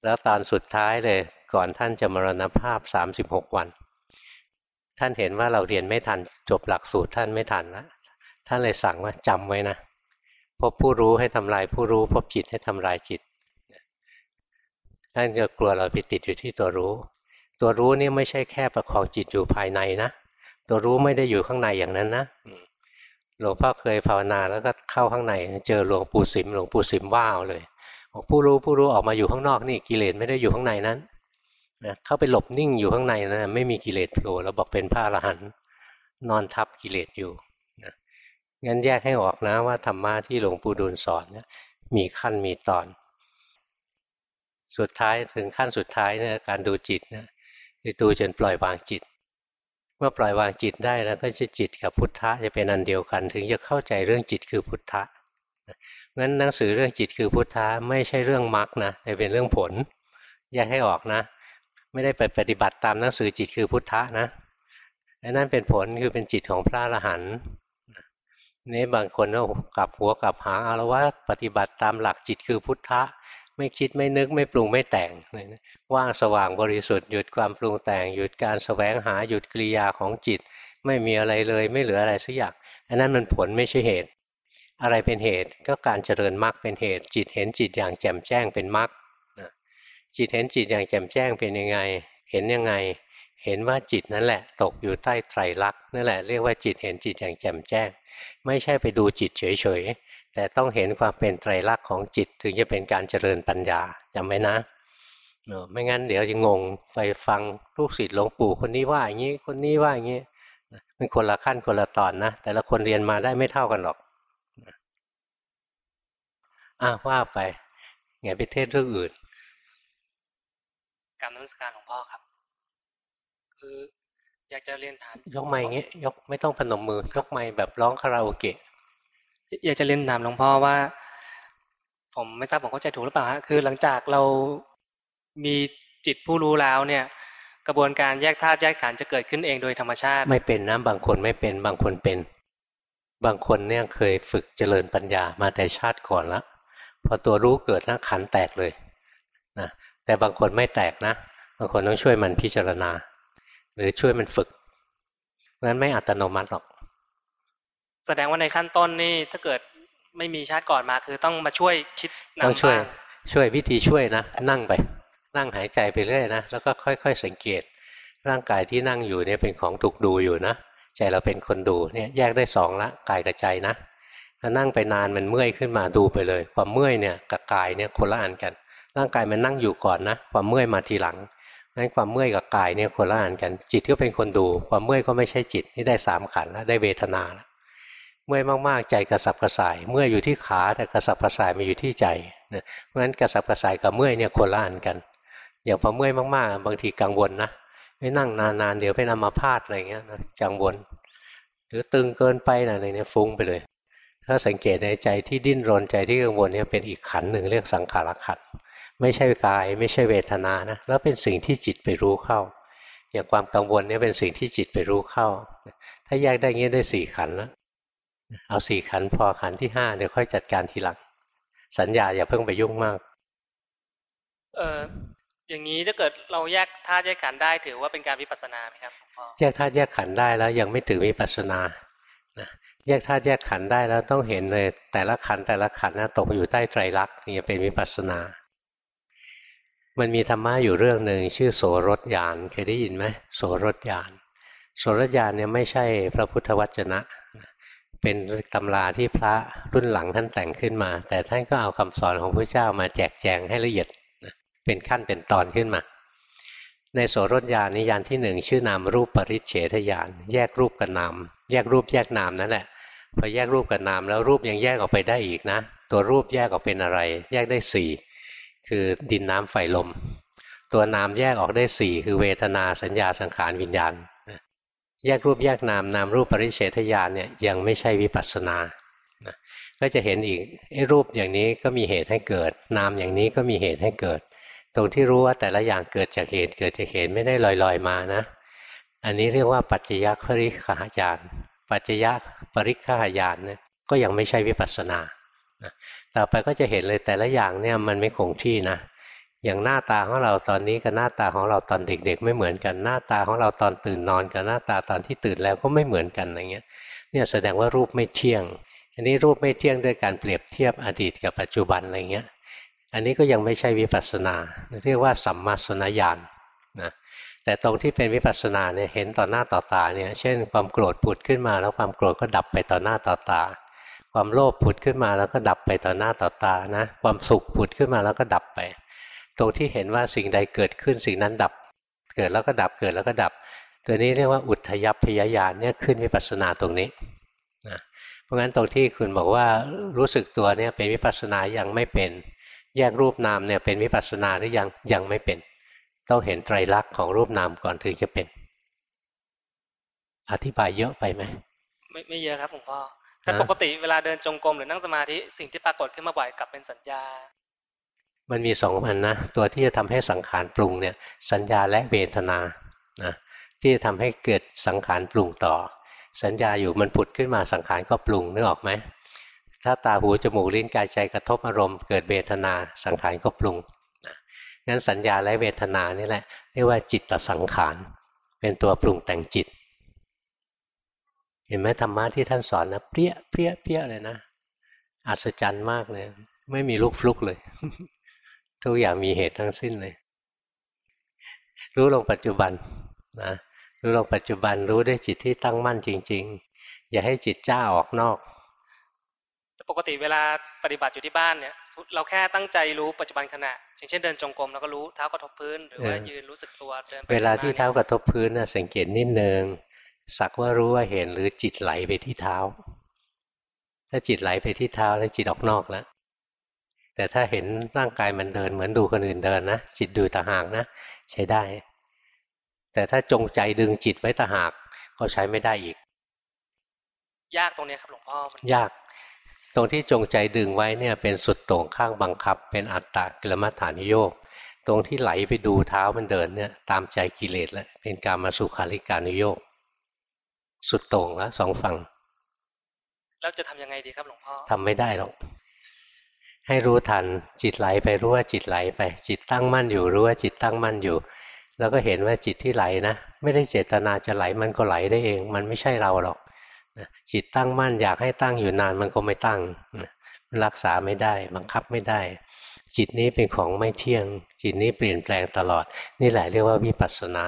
แล้วตอนสุดท้ายเลยก่อนท่านจะมรณภาพ 36 วัน ท่านเห็นว่าเราเรียนไม่ทันจบหลักสูตรท่านไม่ทันแล้วท่านเลยสั่งว่าจำไว้นะพบผู้รู้ให้ทำลายผู้รู้ พบจิตให้ทำลายจิตท่านจะกลัวเราไปติดอยู่ที่ตัวรู้ ตัวรู้นี่ไม่ใช่แค่ประคองจิตอยู่ภายในนะ ตัวรู้ไม่ได้อยู่ข้างในอย่างนั้นนะหลวงพ่อเคยภาวนาแล้วก็เข้าข้างในเจอหลวงปู่สิมหลวงปู่สิมว้าวเลยบอกผู้รู้ผู้รู้ออกมาอยู่ข้างนอกนี่กิเลสไม่ได้อยู่ข้างในนั้นนะเข้าไปหลบนิ่งอยู่ข้างในนะไม่มีกิเลสโผล่แล้วบอกเป็นพระอรหันต์นอนทับกิเลสอยู่นะงั้นแยกให้ออกนะว่าธรรมะที่หลวงปู่ดูลสอนนี่ยมีขั้นมีตอน สุดท้ายถึงขั้นสุดท้ายเนี่ยการดูจิตเนี่ย คือดูจนปล่อยวางจิต เมื่อปล่อยวางจิตได้แล้วก็จะจิตกับพุทธะจะเป็นอันเดียวกัน ถึงจะเข้าใจเรื่องจิตคือพุทธะงั้นหนังสือเรื่องจิตคือพุทธะไม่ใช่เรื่องมรรคนะแต่เป็นเรื่องผลแยกให้ออกนะ ไม่ได้ไปปฏิบัติตามหนังสือจิตคือพุทธะนะอันนั้นเป็นผลคือเป็นจิตของพระอรหันต์นี่บางคนก็กลับหัวกลับหาอารวะปฏิบัติตามหลักจิตคือพุทธะ ไม่คิดไม่นึกไม่ปรุงไม่แต่งว่างสว่างบริสุทธิ์หยุดความปรุงแต่งหยุดการสแสวงหาหยุดกิริยาของจิต ไม่มีอะไรเลยไม่เหลืออะไรสักอย่างอันนั้นมันผลไม่ใช่เหตุ อะไรเป็นเหตุก็การเจริญมรรคเป็นเหตุ จิตเห็นจิตอย่างแจ่มแจ้งเป็นมรรคจิตเห็นจิตอย่างแจ่มแจ้งเป็นยังไง เห็นยังไง เห็นว่าจิตนั่นแหละ ตกอยู่ใต้ไตรลักษณ์นั่นแหละเรียกว่าจิตเห็นจิตอย่างแจ่มแจ้ง ไม่ใช่ไปดูจิตเฉย แต่ต้องเห็นความเป็นไตรลักษณ์ของจิตถึงจะเป็นการเจริญปัญญาจำไว้นะไม่งั้นเดี๋ยวจะงงไปฟังลูกศิษย์หลวงปู่คนนี้ว่าอย่างนี้คนนี้ว่าอย่างนี้เป็นคนละขั้นคนละตอนนะ แต่ละคนเรียนมาได้ไม่เท่ากันหรอกอ้าว่าไปไงไปเทศเรื่องอื่นการนมัสการหลวงพ่อครับ คืออยากจะเรียนถามยกไม้เงี้ยยกไม่ต้องพนมมือ ยกไม้แบบร้องคาราโอเกะ อยากจะเรียนถามหลวงพ่อว่า ผมไม่ทราบผมเข้าใจถูกหรือเปล่าฮะคือหลังจากเรามีจิตผู้รู้แล้วเนี่ย กระบวนการแยกธาตุแยกขันธ์จะเกิดขึ้นเองโดยธรรมชาติ ไม่เป็นนะบางคนไม่เป็น บางคนเป็น บางคนเนี่ยเคยฝึกเจริญปัญญามาแต่ชาติก่อนละพอตัวรู้เกิดนะขันแตกเลยนะแต่บางคนไม่แตกนะ บางคนต้องช่วยมันพิจารณา หรือช่วยมันฝึกเพราะฉะนั้นไม่อัตโนมัติหรอก แสดงว่าในขั้นต้นนี่ถ้าเกิดไม่มีชาติก่อนมาคือต้องมาช่วยคิดต้องช่วย ช่วยวิธีช่วยนะ นั่งไป นั่งหายใจไปเรื่อยนะ แล้วก็ค่อย ๆ สังเกต ร่างกายที่นั่งอยู่เนี่ยเป็นของถูกดูอยู่นะ ใจเราเป็นคนดูเนี่ยแยกได้สองละกายกับใจนะถ้านั่งไปนานมันเมื่อยขึ้นมาดูไปเลย ความเมื่อยเนี่ยกับกายเนี่ยคนละอันกัน ร่างกายมันนั่งอยู่ก่อนนะ ความเมื่อยมาทีหลังงั้นความเมื่อยกับกายเนี่ยคนละอันกัน จิตก็เป็นคนดู ความเมื่อยก็ไม่ใช่จิตนี่ได้สามขันแล้วได้เวทนาแล้ว เมื่อยมากๆใจกระสับกระส่าย เมื่อยอยู่ที่ขาแต่กระสับกระส่ายมาอยู่ที่ใจนะเพราะฉะนั้นกระสับกระส่ายกับเมื่อยเนี่ยคนละอันกัน อย่างพอเมื่อยมากๆ บางทีกังวลนะไม่นั่งนานๆเดี๋ยวไปนำมาพาดอะไรเงี้ยนะกังวล หรือตึงเกินไปนะอะไรเนี่ยฟุ้งไปเลย ถ้าสังเกตในใจที่ดิ้นรนใจที่กังวลเนี่ยเป็นอีกขันหนึ่งเรียกสังขารขันไม่ใช่กายไม่ใช่เวทนานะแล้วเป็นสิ่งที่จิตไปรู้เข้า อย่างความกังวลเนี่ยเป็นสิ่งที่จิตไปรู้เข้า ถ้าแยกได้เงี้ยได้สี่ขันแล้ว เอาสี่ขันพอขันที่ห้าเดี๋ยวค่อยจัดการทีหลัง สัญญาอย่าเพิ่งไปยุ่งมาก เอออย่างนี้ถ้าเกิดเราแยกธาตุแยกขันได้ถือว่าเป็นการวิปัสสนาไหมครับแยกธาตุแยกขันได้แล้วยังไม่ถือวิปัสสนาแยกธาตุแยกขันได้แล้วต้องเห็นเลย แต่ละขันแต่ละขันนะตกอยู่ใต้ไตรลักษณ์นี่เป็นวิปัสสนา มันมีธรรมะอยู่เรื่องหนึ่งชื่อโสรถยานเคยได้ยินไหมโสรถยานโสรถยานเนี่ยไม่ใช่พระพุทธวจนะ เป็นตำราที่พระรุ่นหลังท่านแต่งขึ้นมา แต่ท่านก็เอาคำสอนของพระเจ้ามาแจกแจงให้ละเอียดเป็นขั้นเป็นตอนขึ้นมา ในโสรถยานนิยานที่หนึ่งชื่อนามรูปปริเฉทยานแยกรูปกับนามแยกรูปแยกนามนั่นแหละพอแยกรูปกับนามแล้วรูปยังแยกออกไปได้อีกนะ ตัวรูปแยกออกเป็นอะไร แยกได้สี่คือดินน้ำไฟลม ตัวนามแยกออกได้สี่คือเวทนาสัญญาสังขารวิญญาณ แยกรูปแยกนามนามรูปปริเฉทญาณเนี่ยยังไม่ใช่วิปัสสนาก็จะเห็นอีกไอ้รูปอย่างนี้ก็มีเหตุให้เกิด นามอย่างนี้ก็มีเหตุให้เกิด ตรงที่รู้ว่าแต่ละอย่างเกิดจากเหตุเกิดจากเหตุไม่ได้ลอยๆมานะ อันนี้เรียกว่าปัจจยปริขหายานปัจจยปริขหายานเนี่ยก็ยังไม่ใช่วิปัสสนาต่อไปก็จะเห็นเลยแต่ละอย่างเนี่ยมันไม่คงที่นะ อย่างหน้าตาของเราตอนนี้กับหน้าตาของเราตอนเด็ก ๆ ไม่เหมือนกันหน้าตาของเราตอนตื่นนอนกับหน้าตาตอนที่ตื่นแล้วก็ไม่เหมือนกันอะไรเงี้ยเนี่ยแสดงว่ารูปไม่เที่ยง อันนี้รูปไม่เที่ยงด้วยการเปรียบเทียบอดีตกับปัจจุบันอะไรเงี้ยอันนี้ก็ยังไม่ใช่วิปัสสนา เรียกว่าสัมมาสนญาณนะแต่ตรงที่เป็นวิปัสสนาเนี่ยเห็นต่อหน้าต่อตาเนี่ยเช่น ความโกรธผุดขึ้นมา แล้วความโกรธก็ดับไปต่อหน้าต่อตา ความโลภผุดขึ้นมาแล้วก็ดับไปต่อหน้าต่อตานะ ความสุขผุดขึ้นมาแล้วก็ดับไป ตรงที่เห็นว่าสิ่งใดเกิดขึ้นสิ่งนั้นดับ เกิดแล้วก็ดับเกิดแล้วก็ดับ ตัวนี้เรียกว่าอุทยพยายานเนี่ยขึ้นวิปัสสนาตรงนี้นะเพราะงั้นตรงที่คุณบอกว่ารู้สึกตัวเนี่ยเป็นวิปัสสนายังไม่เป็น แยกรูปนามเนี่ยเป็นวิปัสสนาหรือยังยังไม่เป็น ต้องเห็นไตรลักษณ์ของรูปนามก่อนถึงจะเป็น อธิบายเยอะไปไหมไม่ไม่เยอะครับหลวงพ่อแต่ฮะปกติเวลาเดินจงกรมหรือนั่งสมาธิสิ่งที่ปรากฏขึ้นมาบ่อยกลับเป็นสัญญา มันมีสองอันนะ ตัวที่จะทำให้สังขารปรุงเนี่ยสัญญาและเวทนานะที่จะทำให้เกิดสังขารปรุงต่อ สัญญาอยู่มันผุดขึ้นมาสังขารก็ปรุงนึกออกไหมถ้าตาหูจมูกลิ้นกายใจกระทบอารมณ์ เกิดเวทนาสังขารก็ปรุงนะงั้นสัญญาและเวทนานี่แหละเรียกว่าจิตตสังขาร เป็นตัวปรุงแต่งจิต เห็นไหมธรรมะที่ท่านสอนนะเปรี้ยเปรี้ยเปรี้ยเลยนะอัศจรรย์มากเลย ไม่มีลูกฟลุกเลย ทุกอย่างมีเหตุทั้งสิ้นเลย รู้ลงปัจจุบันนะรู้ลงปัจจุบันรู้ด้วยจิตที่ตั้งมั่นจริง ๆ อย่าให้จิตจ้าออกนอกแต่ปกติเวลาปฏิบัติอยู่ที่บ้านเนี่ย เราแค่ตั้งใจรู้ปัจจุบันขณะอย่างเช่นเดินจงกรมเราก็รู้เท้ากระทบพื้น หรือว่าเออยืนรู้สึกตัวเดินไปเวลาที่ดินมเท้ากระทบพื้นนะสังเกตนิดนึงสักว่ารู้ว่าเห็นหรือจิตไหลไปที่เท้า ถ้าจิตไหลไปที่เท้าแล้วจิตออกนอกแล้ว แต่ถ้าเห็นร่างกายมันเดิน เหมือนดูคนอื่นเดินนะจิตดูต่างหากนะใช้ได้ แต่ถ้าจงใจดึงจิตไว้ต่างหากก็ใช้ไม่ได้อีก ยากตรงเนี้ยครับหลวงพ่อมันยาก ตรงที่จงใจดึงไว้เนี่ยเป็นสุดโต่งข้างบังคับ เป็นอัตตะกิลมัฏฐานิโยกตรงที่ไหลไปดูเท้ามันเดินเนี่ยตามใจกิเลสแล้วเป็นการมาสุขาริการนุโยกสุดโต่งแล้วสองฝั่งแล้วจะทำยังไงดีครับหลวงพ่อทำไม่ได้หรอก ให้รู้ทันจิตไหลไปรู้ว่าจิตไหลไป จิตตั้งมั่นอยู่รู้ว่าจิตตั้งมั่นอยู่ แล้วก็เห็นว่าจิตที่ไหลนะ ไม่ได้เจตนาจะไหลมันก็ไหลได้เอง มันไม่ใช่เราหรอกนะจิตตั้งมั่นอยากให้ตั้งอยู่นานมันก็ไม่ตั้งนะมันรักษาไม่ได้ บังคับไม่ได้ จิตนี้เป็นของไม่เที่ยง จิตนี้เปลี่ยนแปลงตลอด นี่แหละเรียกว่าวิปัสสนา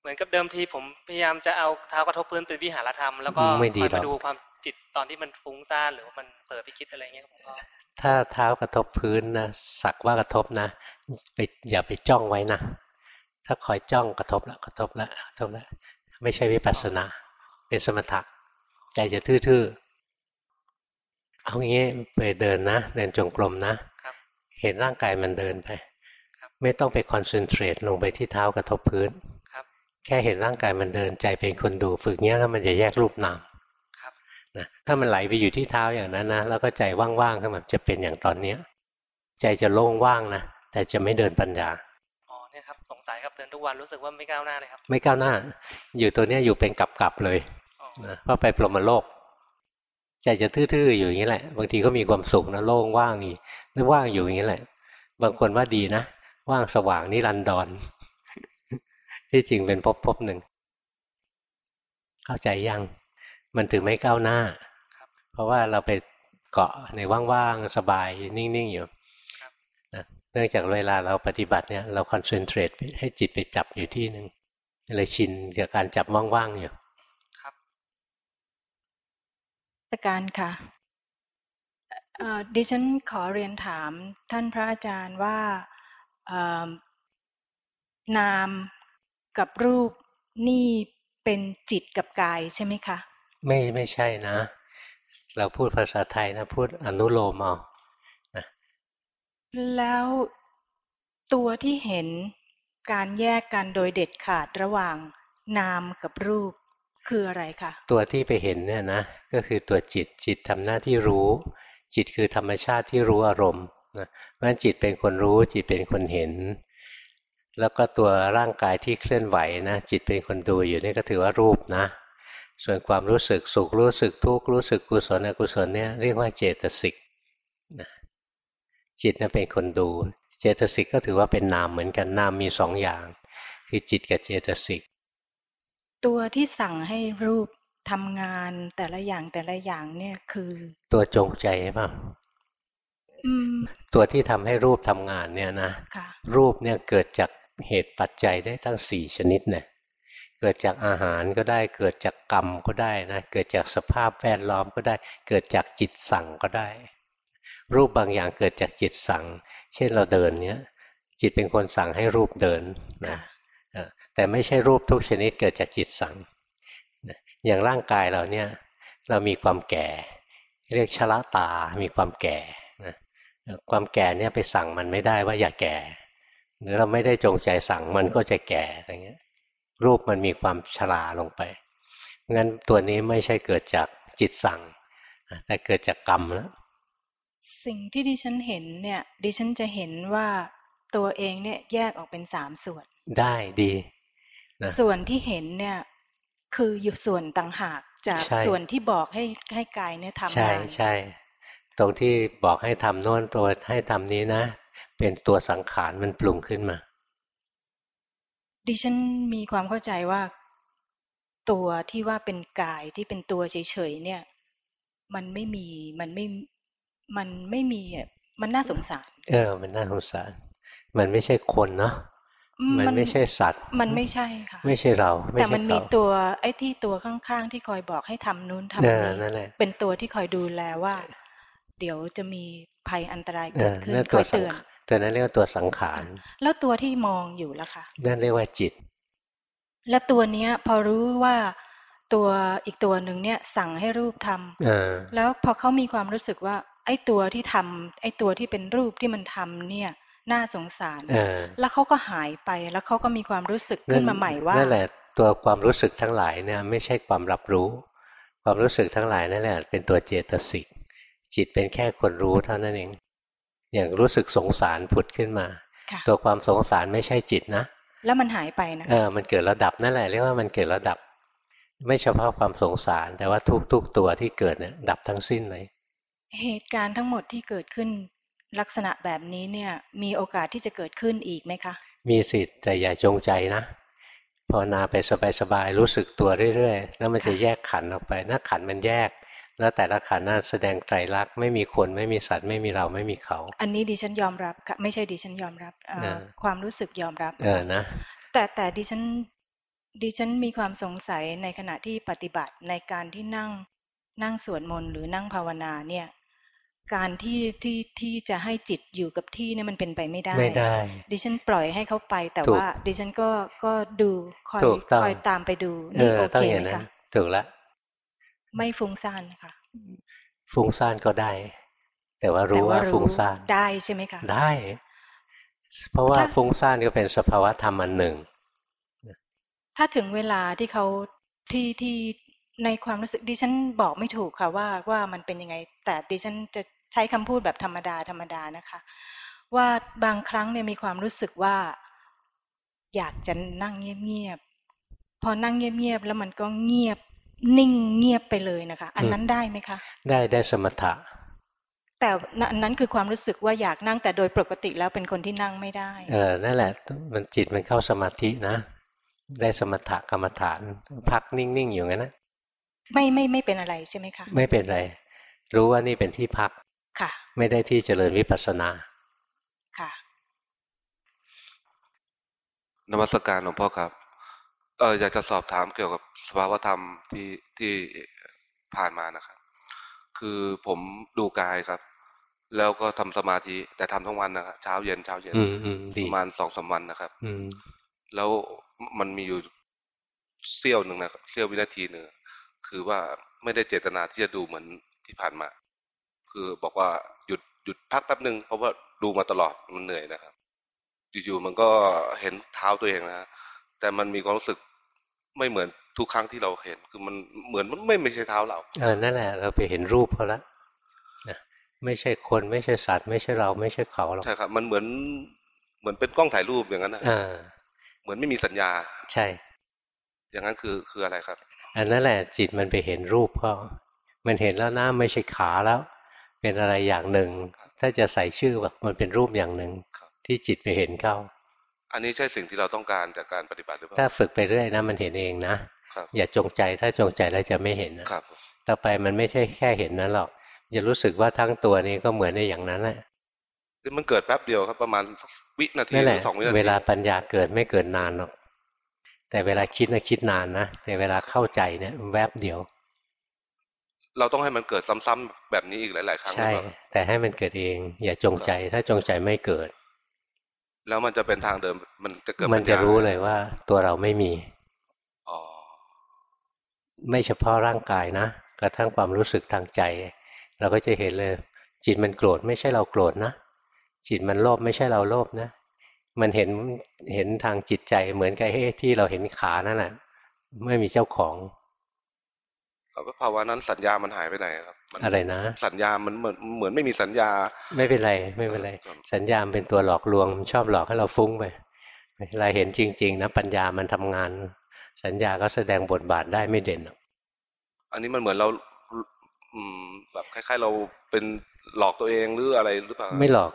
เหมือนกับเดิมทีผมพยายามจะเอาเท้ากระทบพื้นเป็นวิหารธรรมแล้วก็ไม่ดีคอยหรอกมาดูความ จิตตอนที่มันฟุ้งซ่านหรือว่ามันเผลอไปคิดอะไรเงี้ยครับหลวงพ่อถ้าเท้ากระทบพื้นนะสักว่ากระทบนะไปอย่าไปจ้องไว้นะถ้าคอยจ้องกระทบแล้วกระทบแล้วกระทบแล้วไม่ใช่วิปัสสนา เป็นสมถะใจจะทื่อๆเอางี้ไปเดินนะเดินจงกรมนะครับเห็นร่างกายมันเดินไปครับไม่ต้องไปคอนเซนเทรตลงไปที่เท้ากระทบพื้นครับแค่เห็นร่างกายมันเดินใจเป็นคนดูฝึกเงี้ยแล้วมันจะแยกรูปนามครับ นะถ้ามันไหลไปอยู่ที่เท้าอย่างนั้นนะแล้วก็ใจว่างๆขึ้นมาจะเป็นอย่างตอนเนี้ย ใจจะโล่งว่างนะแต่จะไม่เดินปัญญาอ๋อเนี่ยครับสงสัยครับเดินทุกวันรู้สึกว่าไม่ก้าวหน้าเลยครับ ไม่ก้าวหน้า อยู่ตัวเนี้ยอยู่เป็นกลับๆเลยอ๋อนะเพราะไปพรหมโลก ใจจะทื่อๆอยู่อย่างนี้แหละ บางทีก็มีความสุขนะโล่งว่างอีกหรือว่างอยู่อย่างนี้แหละ บางคนว่าดีนะว่างสว่างนิรันดรที่จริงเป็นภพภพหนึ่ง เข้าใจยัง มันถึงไม่ก้าวหน้า เพราะว่าเราไปเกาะในว่างๆ สบายนิ่งๆ อยู่นะเนื่องจากเวลาเราปฏิบัติเนี่ยเราคอนเซนเทรตให้จิตไปจับอยู่ที่หนึ่งเลยชินกับการจับว่างๆ อยู่ราชการค่ะเอ่อดิฉันขอเรียนถามท่านพระอาจารย์ว่าเอ่อนามกับรูปนี่เป็นจิตกับกายใช่ไหมคะ ไม่ไม่ใช่นะ เราพูดภาษาไทยนะ พูดอนุโลมเอาแล้วตัวที่เห็นการแยกกันโดยเด็ดขาดระหว่างนามกับรูปคืออะไรคะตัวที่ไปเห็นเนี่ยนะก็คือตัวจิตจิตทำหน้าที่รู้ จิตคือธรรมชาติที่รู้อารมณ์นะเพราะฉะนั้นจิตเป็นคนรู้ จิตเป็นคนเห็น แล้วก็ตัวร่างกายที่เคลื่อนไหวนะ จิตเป็นคนดูอยู่นี่ก็ถือว่ารูปนะ ส่วนความรู้สึกสุขรู้สึกทุกข์รู้สึกกุศลอกุศลเนี่ยเรียกว่าเจตสิกนะจิตนะเป็นคนดู เจตสิกก็ถือว่าเป็นนามเหมือนกันนามมีสองอย่าง คือจิตกับเจตสิกตัวที่สั่งให้รูปทำงานแต่ละอย่างแต่ละอย่างเนี่ยคือ ตัวจงใจเปล่าอืมตัวที่ทำให้รูปทำงานเนี่ยนะค่ะรูปเนี่ยเกิดจากเหตุปัจจัยได้ทั้งสี่ชนิดเนี่ย เกิดจากอาหารก็ได้ เกิดจากกรรมก็ได้นะ เกิดจากสภาพแวดล้อมก็ได้ เกิดจากจิตสั่งก็ได้ รูปบางอย่างเกิดจากจิตสั่ง เช่นเราเดินเนี้ยจิตเป็นคนสั่งให้รูปเดินนะค่ะเออแต่ไม่ใช่รูปทุกชนิดเกิดจากจิตสั่งนะอย่างร่างกายเราเนี่ยเรามีความแก่ เรียกชละตา มีความแก่นะความแก่เนี่ยไปสั่งมันไม่ได้ว่าอย่าแก่ หรือเราไม่ได้จงใจสั่งมันก็จะแก่อะไรเงี้ย รูปมันมีความชราลงไปงั้นตัวนี้ไม่ใช่เกิดจากจิตสั่ง แต่เกิดจากกรรมแล้วสิ่งที่ดิฉันเห็นเนี่ย ดิฉันจะเห็นว่าตัวเองเนี่ยแยกออกเป็นสามส่วน ได้ดีนะส่วนที่เห็นเนี่ยคืออยู่ส่วนต่างหากจากใช่ส่วนที่บอกให้ให้กายเนี่ยทำใช่งานใช่ตรงที่บอกให้ทำโน่นตัวให้ทำนี้นะ เป็นตัวสังขารมันปรุงขึ้นมา ดิฉันมีความเข้าใจว่า ตัวที่ว่าเป็นกายที่เป็นตัวเฉยๆเนี่ย มันไม่มีมันไม่มันไม่มีอะมันน่าสงสาร เออ มันน่าสงสาร มันไม่ใช่คนเนาะอืมันไม่ใช่สัตว์ มันไม่ใช่ค่ะ ไม่ใช่เราไม่แต่ใช่มันมีเขาตัวไอ้ที่ตัวข้างๆ ที่คอยบอกให้ทำนู้นทำเอนี้อนั่นแหละเป็นตัวที่คอยดูแลว่า เดี๋ยวจะมีภัยอันตรายเอเกิดอขึ้นนั่นคตัวอยสังเตือน ตัวนั้นเรียกว่าตัวสังขาร แล้วตัวที่มองอยู่ล่ะค่ะนั่นเรียกว่าจิต และตัวเนี้ย พอรู้ว่าตัวอีกตัวหนึ่งเนี่ยสั่งให้รูปทำเออแล้วพอเขามีความรู้สึกว่า ไอ้ตัวที่ทำไอ้ตัวที่เป็นรูปที่มันทำเนี่ยน่าสงสารเออแล้วเขาก็หายไป แล้วเขาก็มีความรู้สึกขึ้นมาใหม่ว่า นั่นแหละ ตัวความรู้สึกทั้งหลายเนี่ยไม่ใช่ความรับรู้ ความรู้สึกทั้งหลายนั่นแหละเป็นตัวเจตสิก จิตเป็นแค่คนรู้เท่านั้นเอง อย่างรู้สึกสงสารผุดขึ้นมาค่ะตัวความสงสารไม่ใช่จิตนะ แล้วมันหายไปนะเออมันเกิดระดับนั่นแหละเรียกว่ามันเกิดระดับ ไม่เฉพาะความสงสาร แต่ว่าทุกๆตัวที่เกิดเนี่ยดับทั้งสิ้นเลย เหตุการณ์ทั้งหมดที่เกิดขึ้น ลักษณะแบบนี้เนี่ยมีโอกาสที่จะเกิดขึ้นอีกไหมคะ มีสิทธิ์แต่อย่าจงใจนะภาวนาไปสบายๆรู้สึกตัวเรื่อยๆ แล้วมันจะแยกขันธ์ออกไปถ้าขันธ์มันแยก แล้วแต่ละขันธ์น่าแสดงไตรลักษณ์ไม่มีคนไม่มีสัตว์ไม่มีเราไม่มีเขา อันนี้ดิฉันยอมรับค่ะไม่ใช่ดิฉันยอมรับเอ่อเออความรู้สึกยอมรับเออนะแต่แต่ดิฉันดิฉันมีความสงสัยในขณะที่ปฏิบัติในการที่นั่งนั่งสวดมนต์หรือนั่งภาวนาเนี่ยการที่ที่ที่จะให้จิตอยู่กับที่เนี่ยมันเป็นไปไม่ได้ไม่ได้ ดิฉันปล่อยให้เขาไปแต่ถูกว่า ดิฉันก็ก็ดูคอยถูกต้องคอยตามไปดูเอนี่อโอต้องเคอย่างไหมนั้นคะถูกละ ไม่ฟุ้งซ่านค่ะ ฟุ้งซ่านก็ได้ แต่ว่ารู้แต่ว่าฟุ้งซ่านได้ใช่ไหมคะได้ เพราะว่าถ้าฟุ้งซ่านก็เป็นสภาวะธรรมอันหนึ่ง ถ้าถึงเวลาที่เขาที่ที่ในความรู้สึกดิฉันบอกไม่ถูกค่ะว่าว่ามันเป็นยังไง แต่ดิฉันจะใช้คำพูดแบบธรรมดาธรรมดานะคะ ว่าบางครั้งเนี่ยมีความรู้สึกว่า อยากจะนั่งเงียบๆพอนั่งเงียบๆแล้วมันก็เงียบ นิ่งเงียบไปเลยนะคะ อันนั้นได้ไหมคะ ได้ได้สมถะ แต่อันนั้นคือความรู้สึกว่าอยากนั่งแต่โดยปกติแล้วเป็นคนที่นั่งไม่ได้ เออนั่นแหละ มันจิตมันเข้าสมาธินะ ได้สมถะกรรมฐาน พักนิ่งๆอยู่งั้นนะไม่ไม่ไม่เป็นอะไรใช่ไหมคะ ไม่เป็นไร รู้ว่านี่เป็นที่พักค่ะ ไม่ได้ที่เจริญวิปัสสนาค่ะ นมัสการหลวงพ่อครับ เอออยากจะสอบถามเกี่ยวกับสภาวธรรมที่ที่ผ่านมานะครับ คือผมดูกายครับ แล้วก็ทำสมาธิแต่ทำทั้งวันนะครับเช้าเย็นเช้าเย็นอืมอืมดีประมาณสองสามวันนะครับ อืมแล้วมันมีอยู่เสี้ยวหนึ่งนะครับเสี้ยววินาทีหนึ่งคือว่าไม่ได้เจตนาที่จะดูเหมือนที่ผ่านมา คือบอกว่าหยุดหยุดพักแป๊บหนึ่งเพราะว่าดูมาตลอดมันเหนื่อยนะครับอยู่ๆมันก็เห็นเท้าตัวเองนะฮะแต่มันมีความรู้สึก ไม่เหมือนทุกครั้งที่เราเห็น คือมันเหมือนมันไม่ไม่ใช่เท้าเราเออนั่นแหละ เราไปเห็นรูปเขาแล้วนะไม่ใช่คนไม่ใช่สัตว์ ไม่ใช่เราไม่ใช่เขาหรอกใช่ครับ มันเหมือนเหมือนเป็นกล้องถ่ายรูปอย่างนั้นนะอ่าเหมือนไม่มีสัญญา ใช่ อย่างนั้นคือคืออะไรครับ อันนั้นแหละ จิตมันไปเห็นรูปเขามันเห็นแล้วนะไม่ใช่ขาแล้ว เป็นอะไรอย่างหนึ่ง ถ้าจะใส่ชื่อว่ามันเป็นรูปอย่างหนึ่งครับที่จิตไปเห็นเข้า อันนี้ใช่สิ่งที่เราต้องการจากการปฏิบัติหรือเปล่าถ้าฝึกไปเรื่อยนะมันเห็นเองนะครับอย่าจงใจถ้าจงใจแล้วจะไม่เห็นนะครับต่อไปมันไม่ใช่แค่เห็นนั้นหรอกอย่ารู้สึกว่าทั้งตัวนี้ก็เหมือนในอย่างนั้นแหละมันเกิดแป๊บเดียวครับประมาณสักวินาทีนั่นหแหรืละอสองวินาทีเวลาปัญญาเกิดไม่เกิดนานหรอกแต่เวลาคิดนะคิดนานนะแต่เวลาเข้าใจเนี่ยแวบเดียว เราต้องให้มันเกิดซ้ำๆแบบนี้อีกหลาย ๆ ครั้งหรือใช่เปล่าแต่ให้มันเกิดเอง อย่าจงใจถ้าจงใจไม่เกิด แล้วมันจะเป็นทางเดิมมันจะเกิดมันจะปัญญารู้เลยว่า ตัวเราไม่มีอ๋อไม่เฉพาะร่างกายนะกระทั่งความรู้สึกทางใจ เราก็จะเห็นเลย จิตมันโกรธไม่ใช่เราโกรธนะจิตมันโลภไม่ใช่เราโลภนะมันเห็นเห็นทางจิตใจเหมือนกับที่เราเห็นขานั่นแหละไม่มีเจ้าของ เราก็ภาวะนั้นสัญญามันหายไปไหนครับมันอะไรนะ สัญญามันเหมือนเหมือนไม่มีสัญญา ไม่เป็นไรไม่เป็นไรครับสัญญาณเป็นตัวหลอกลวงมันชอบหลอกให้เราฟุ้งไปเวลาเห็นจริง ๆ นะ ปัญญามันทำงาน สัญญาก็แสดงบทบาทได้ไม่เด่นหรอกอันนี้มันเหมือนเราอืมแบบคล้ายๆ เราเป็นหลอกตัวเองหรืออะไรหรือเปล่าไม่หลอก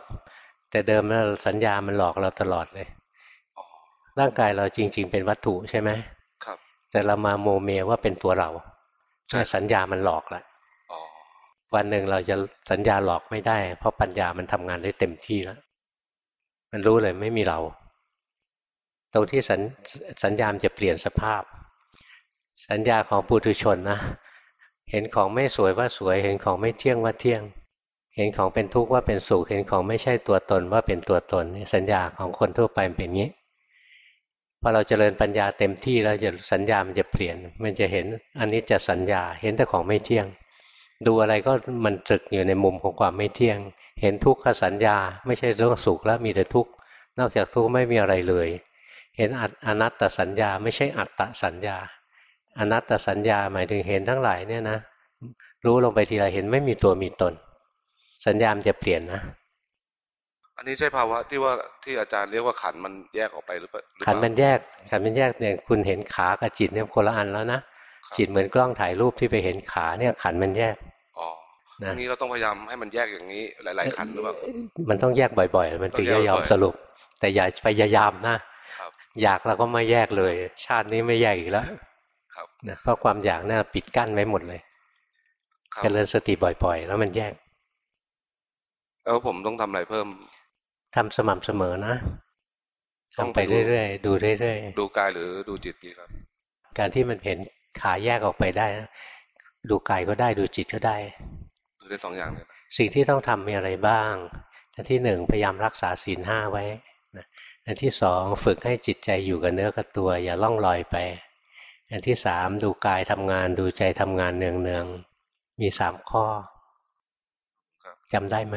แต่เดิมนะสัญญามันหลอกเราตลอดเลยอ๋อร่างกายเราจริง ๆ เป็นวัตถุใช่ไหมครับ แต่เรามาโมเมว่าเป็นตัวเรา ใช่สัญญามันหลอกละอ๋อวันหนึ่งเราจะสัญญาหลอกไม่ได้ เพราะปัญญามันทำงานได้เต็มที่แล้ว มันรู้เลยไม่มีเรา ตรงที่สัญสัญญาณจะเปลี่ยนสภาพ สัญญาของปุถุชนนะ เห็นของไม่สวยว่าสวย เห็นของไม่เที่ยงว่าเที่ยง เห็นของเป็นทุกข์ว่าเป็นสุข เห็นของไม่ใช่ตัวตนว่าเป็นตัวตนนี่สัญญาของคนทั่วไปมันเป็นอย่างนี้ พอเราเจริญปัญญาเต็มที่แล้วจะสัญญามันจะเปลี่ยน มันจะเห็นอันนี้จะสัญญาเห็นแต่ของไม่เที่ยง ดูอะไรก็มันตรึกอยู่ในมุมของความไม่เที่ยง เห็นทุกขสัญญา ไม่ใช่เรื่องสุขแล้วมีแต่ทุกข์นอกจากทุกข์ไม่มีอะไรเลย เห็นอนัตตสัญญา ไม่ใช่อัตตสัญญา อนัตตสัญญาหมายถึงเห็นทั้งหลายเนี่ยนะรู้ลงไปทีไรเห็นไม่มีตัวมีตน สัญญามันจะเปลี่ยนนะ อันนี้ใช่ภาวะที่ว่าที่อาจารย์เรียกว่าขันธ์มันแยกออกไปหรือเปล่าหรือเปขันล่าธ์มันแยกขันธ์มันแยกเนี่ยคุณเห็นขากับจิตเนี่ยคนละอันแล้วนะครับจิตเหมือนกล้องถ่ายรูปที่ไปเห็นขาเนี่ยขันธ์มันแยกอ๋อนะอันนี้เราต้องพยายามให้มันแยกอย่างนี้หลาย ๆ ขันธ์หรือเปล่ามันต้องแยกบ่อย ๆ มันถึงต้องจะแยกยอมบ่อยสรุป แต่อย่าพยายามนะครับอยากเราก็ไม่แยกเลย ชาตินี้ไม่แยกอีกแล้วครับนะเพราะความอยากน่ะปิดกั้นไว้หมดเลยครับเจริญสติบ่อย ๆ แล้วมันแยกแล้วผมต้องทำอะไรเพิ่ม ทำสม่ำเสมอนะต้องทำไปไปดูเรื่อยๆดูเรื่อยดูกายหรือดูจิตดีครับๆการที่มันเห็นขาแยกออกไปได้นะดูกายก็ได้ดูจิตก็ได้ ดูได้สองอย่างเลยนะสิ่งที่ต้องทำมีอะไรบ้างอันที่หนึ่งพยายามรักษาศีลห้าไว้นะอันที่สองฝึกให้จิตใจอยู่กับเนื้อกับตัว อย่าล่องลอยไป อันที่สามดูกายทำงานดูใจทำงานเนืองๆมีสามข้อครับจำได้ไหม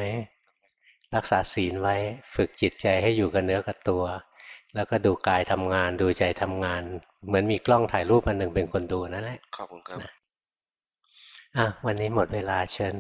รักษาศีลไว้ฝึกจิตใจให้อยู่กับเนื้อกับตัว แล้วก็ดูกายทำงานดูใจทำงาน เหมือนมีกล้องถ่ายรูปอันหนึ่งเป็นคนดูนั่นแหละขอบคุณครับอะวันนี้หมดเวลาเชิญ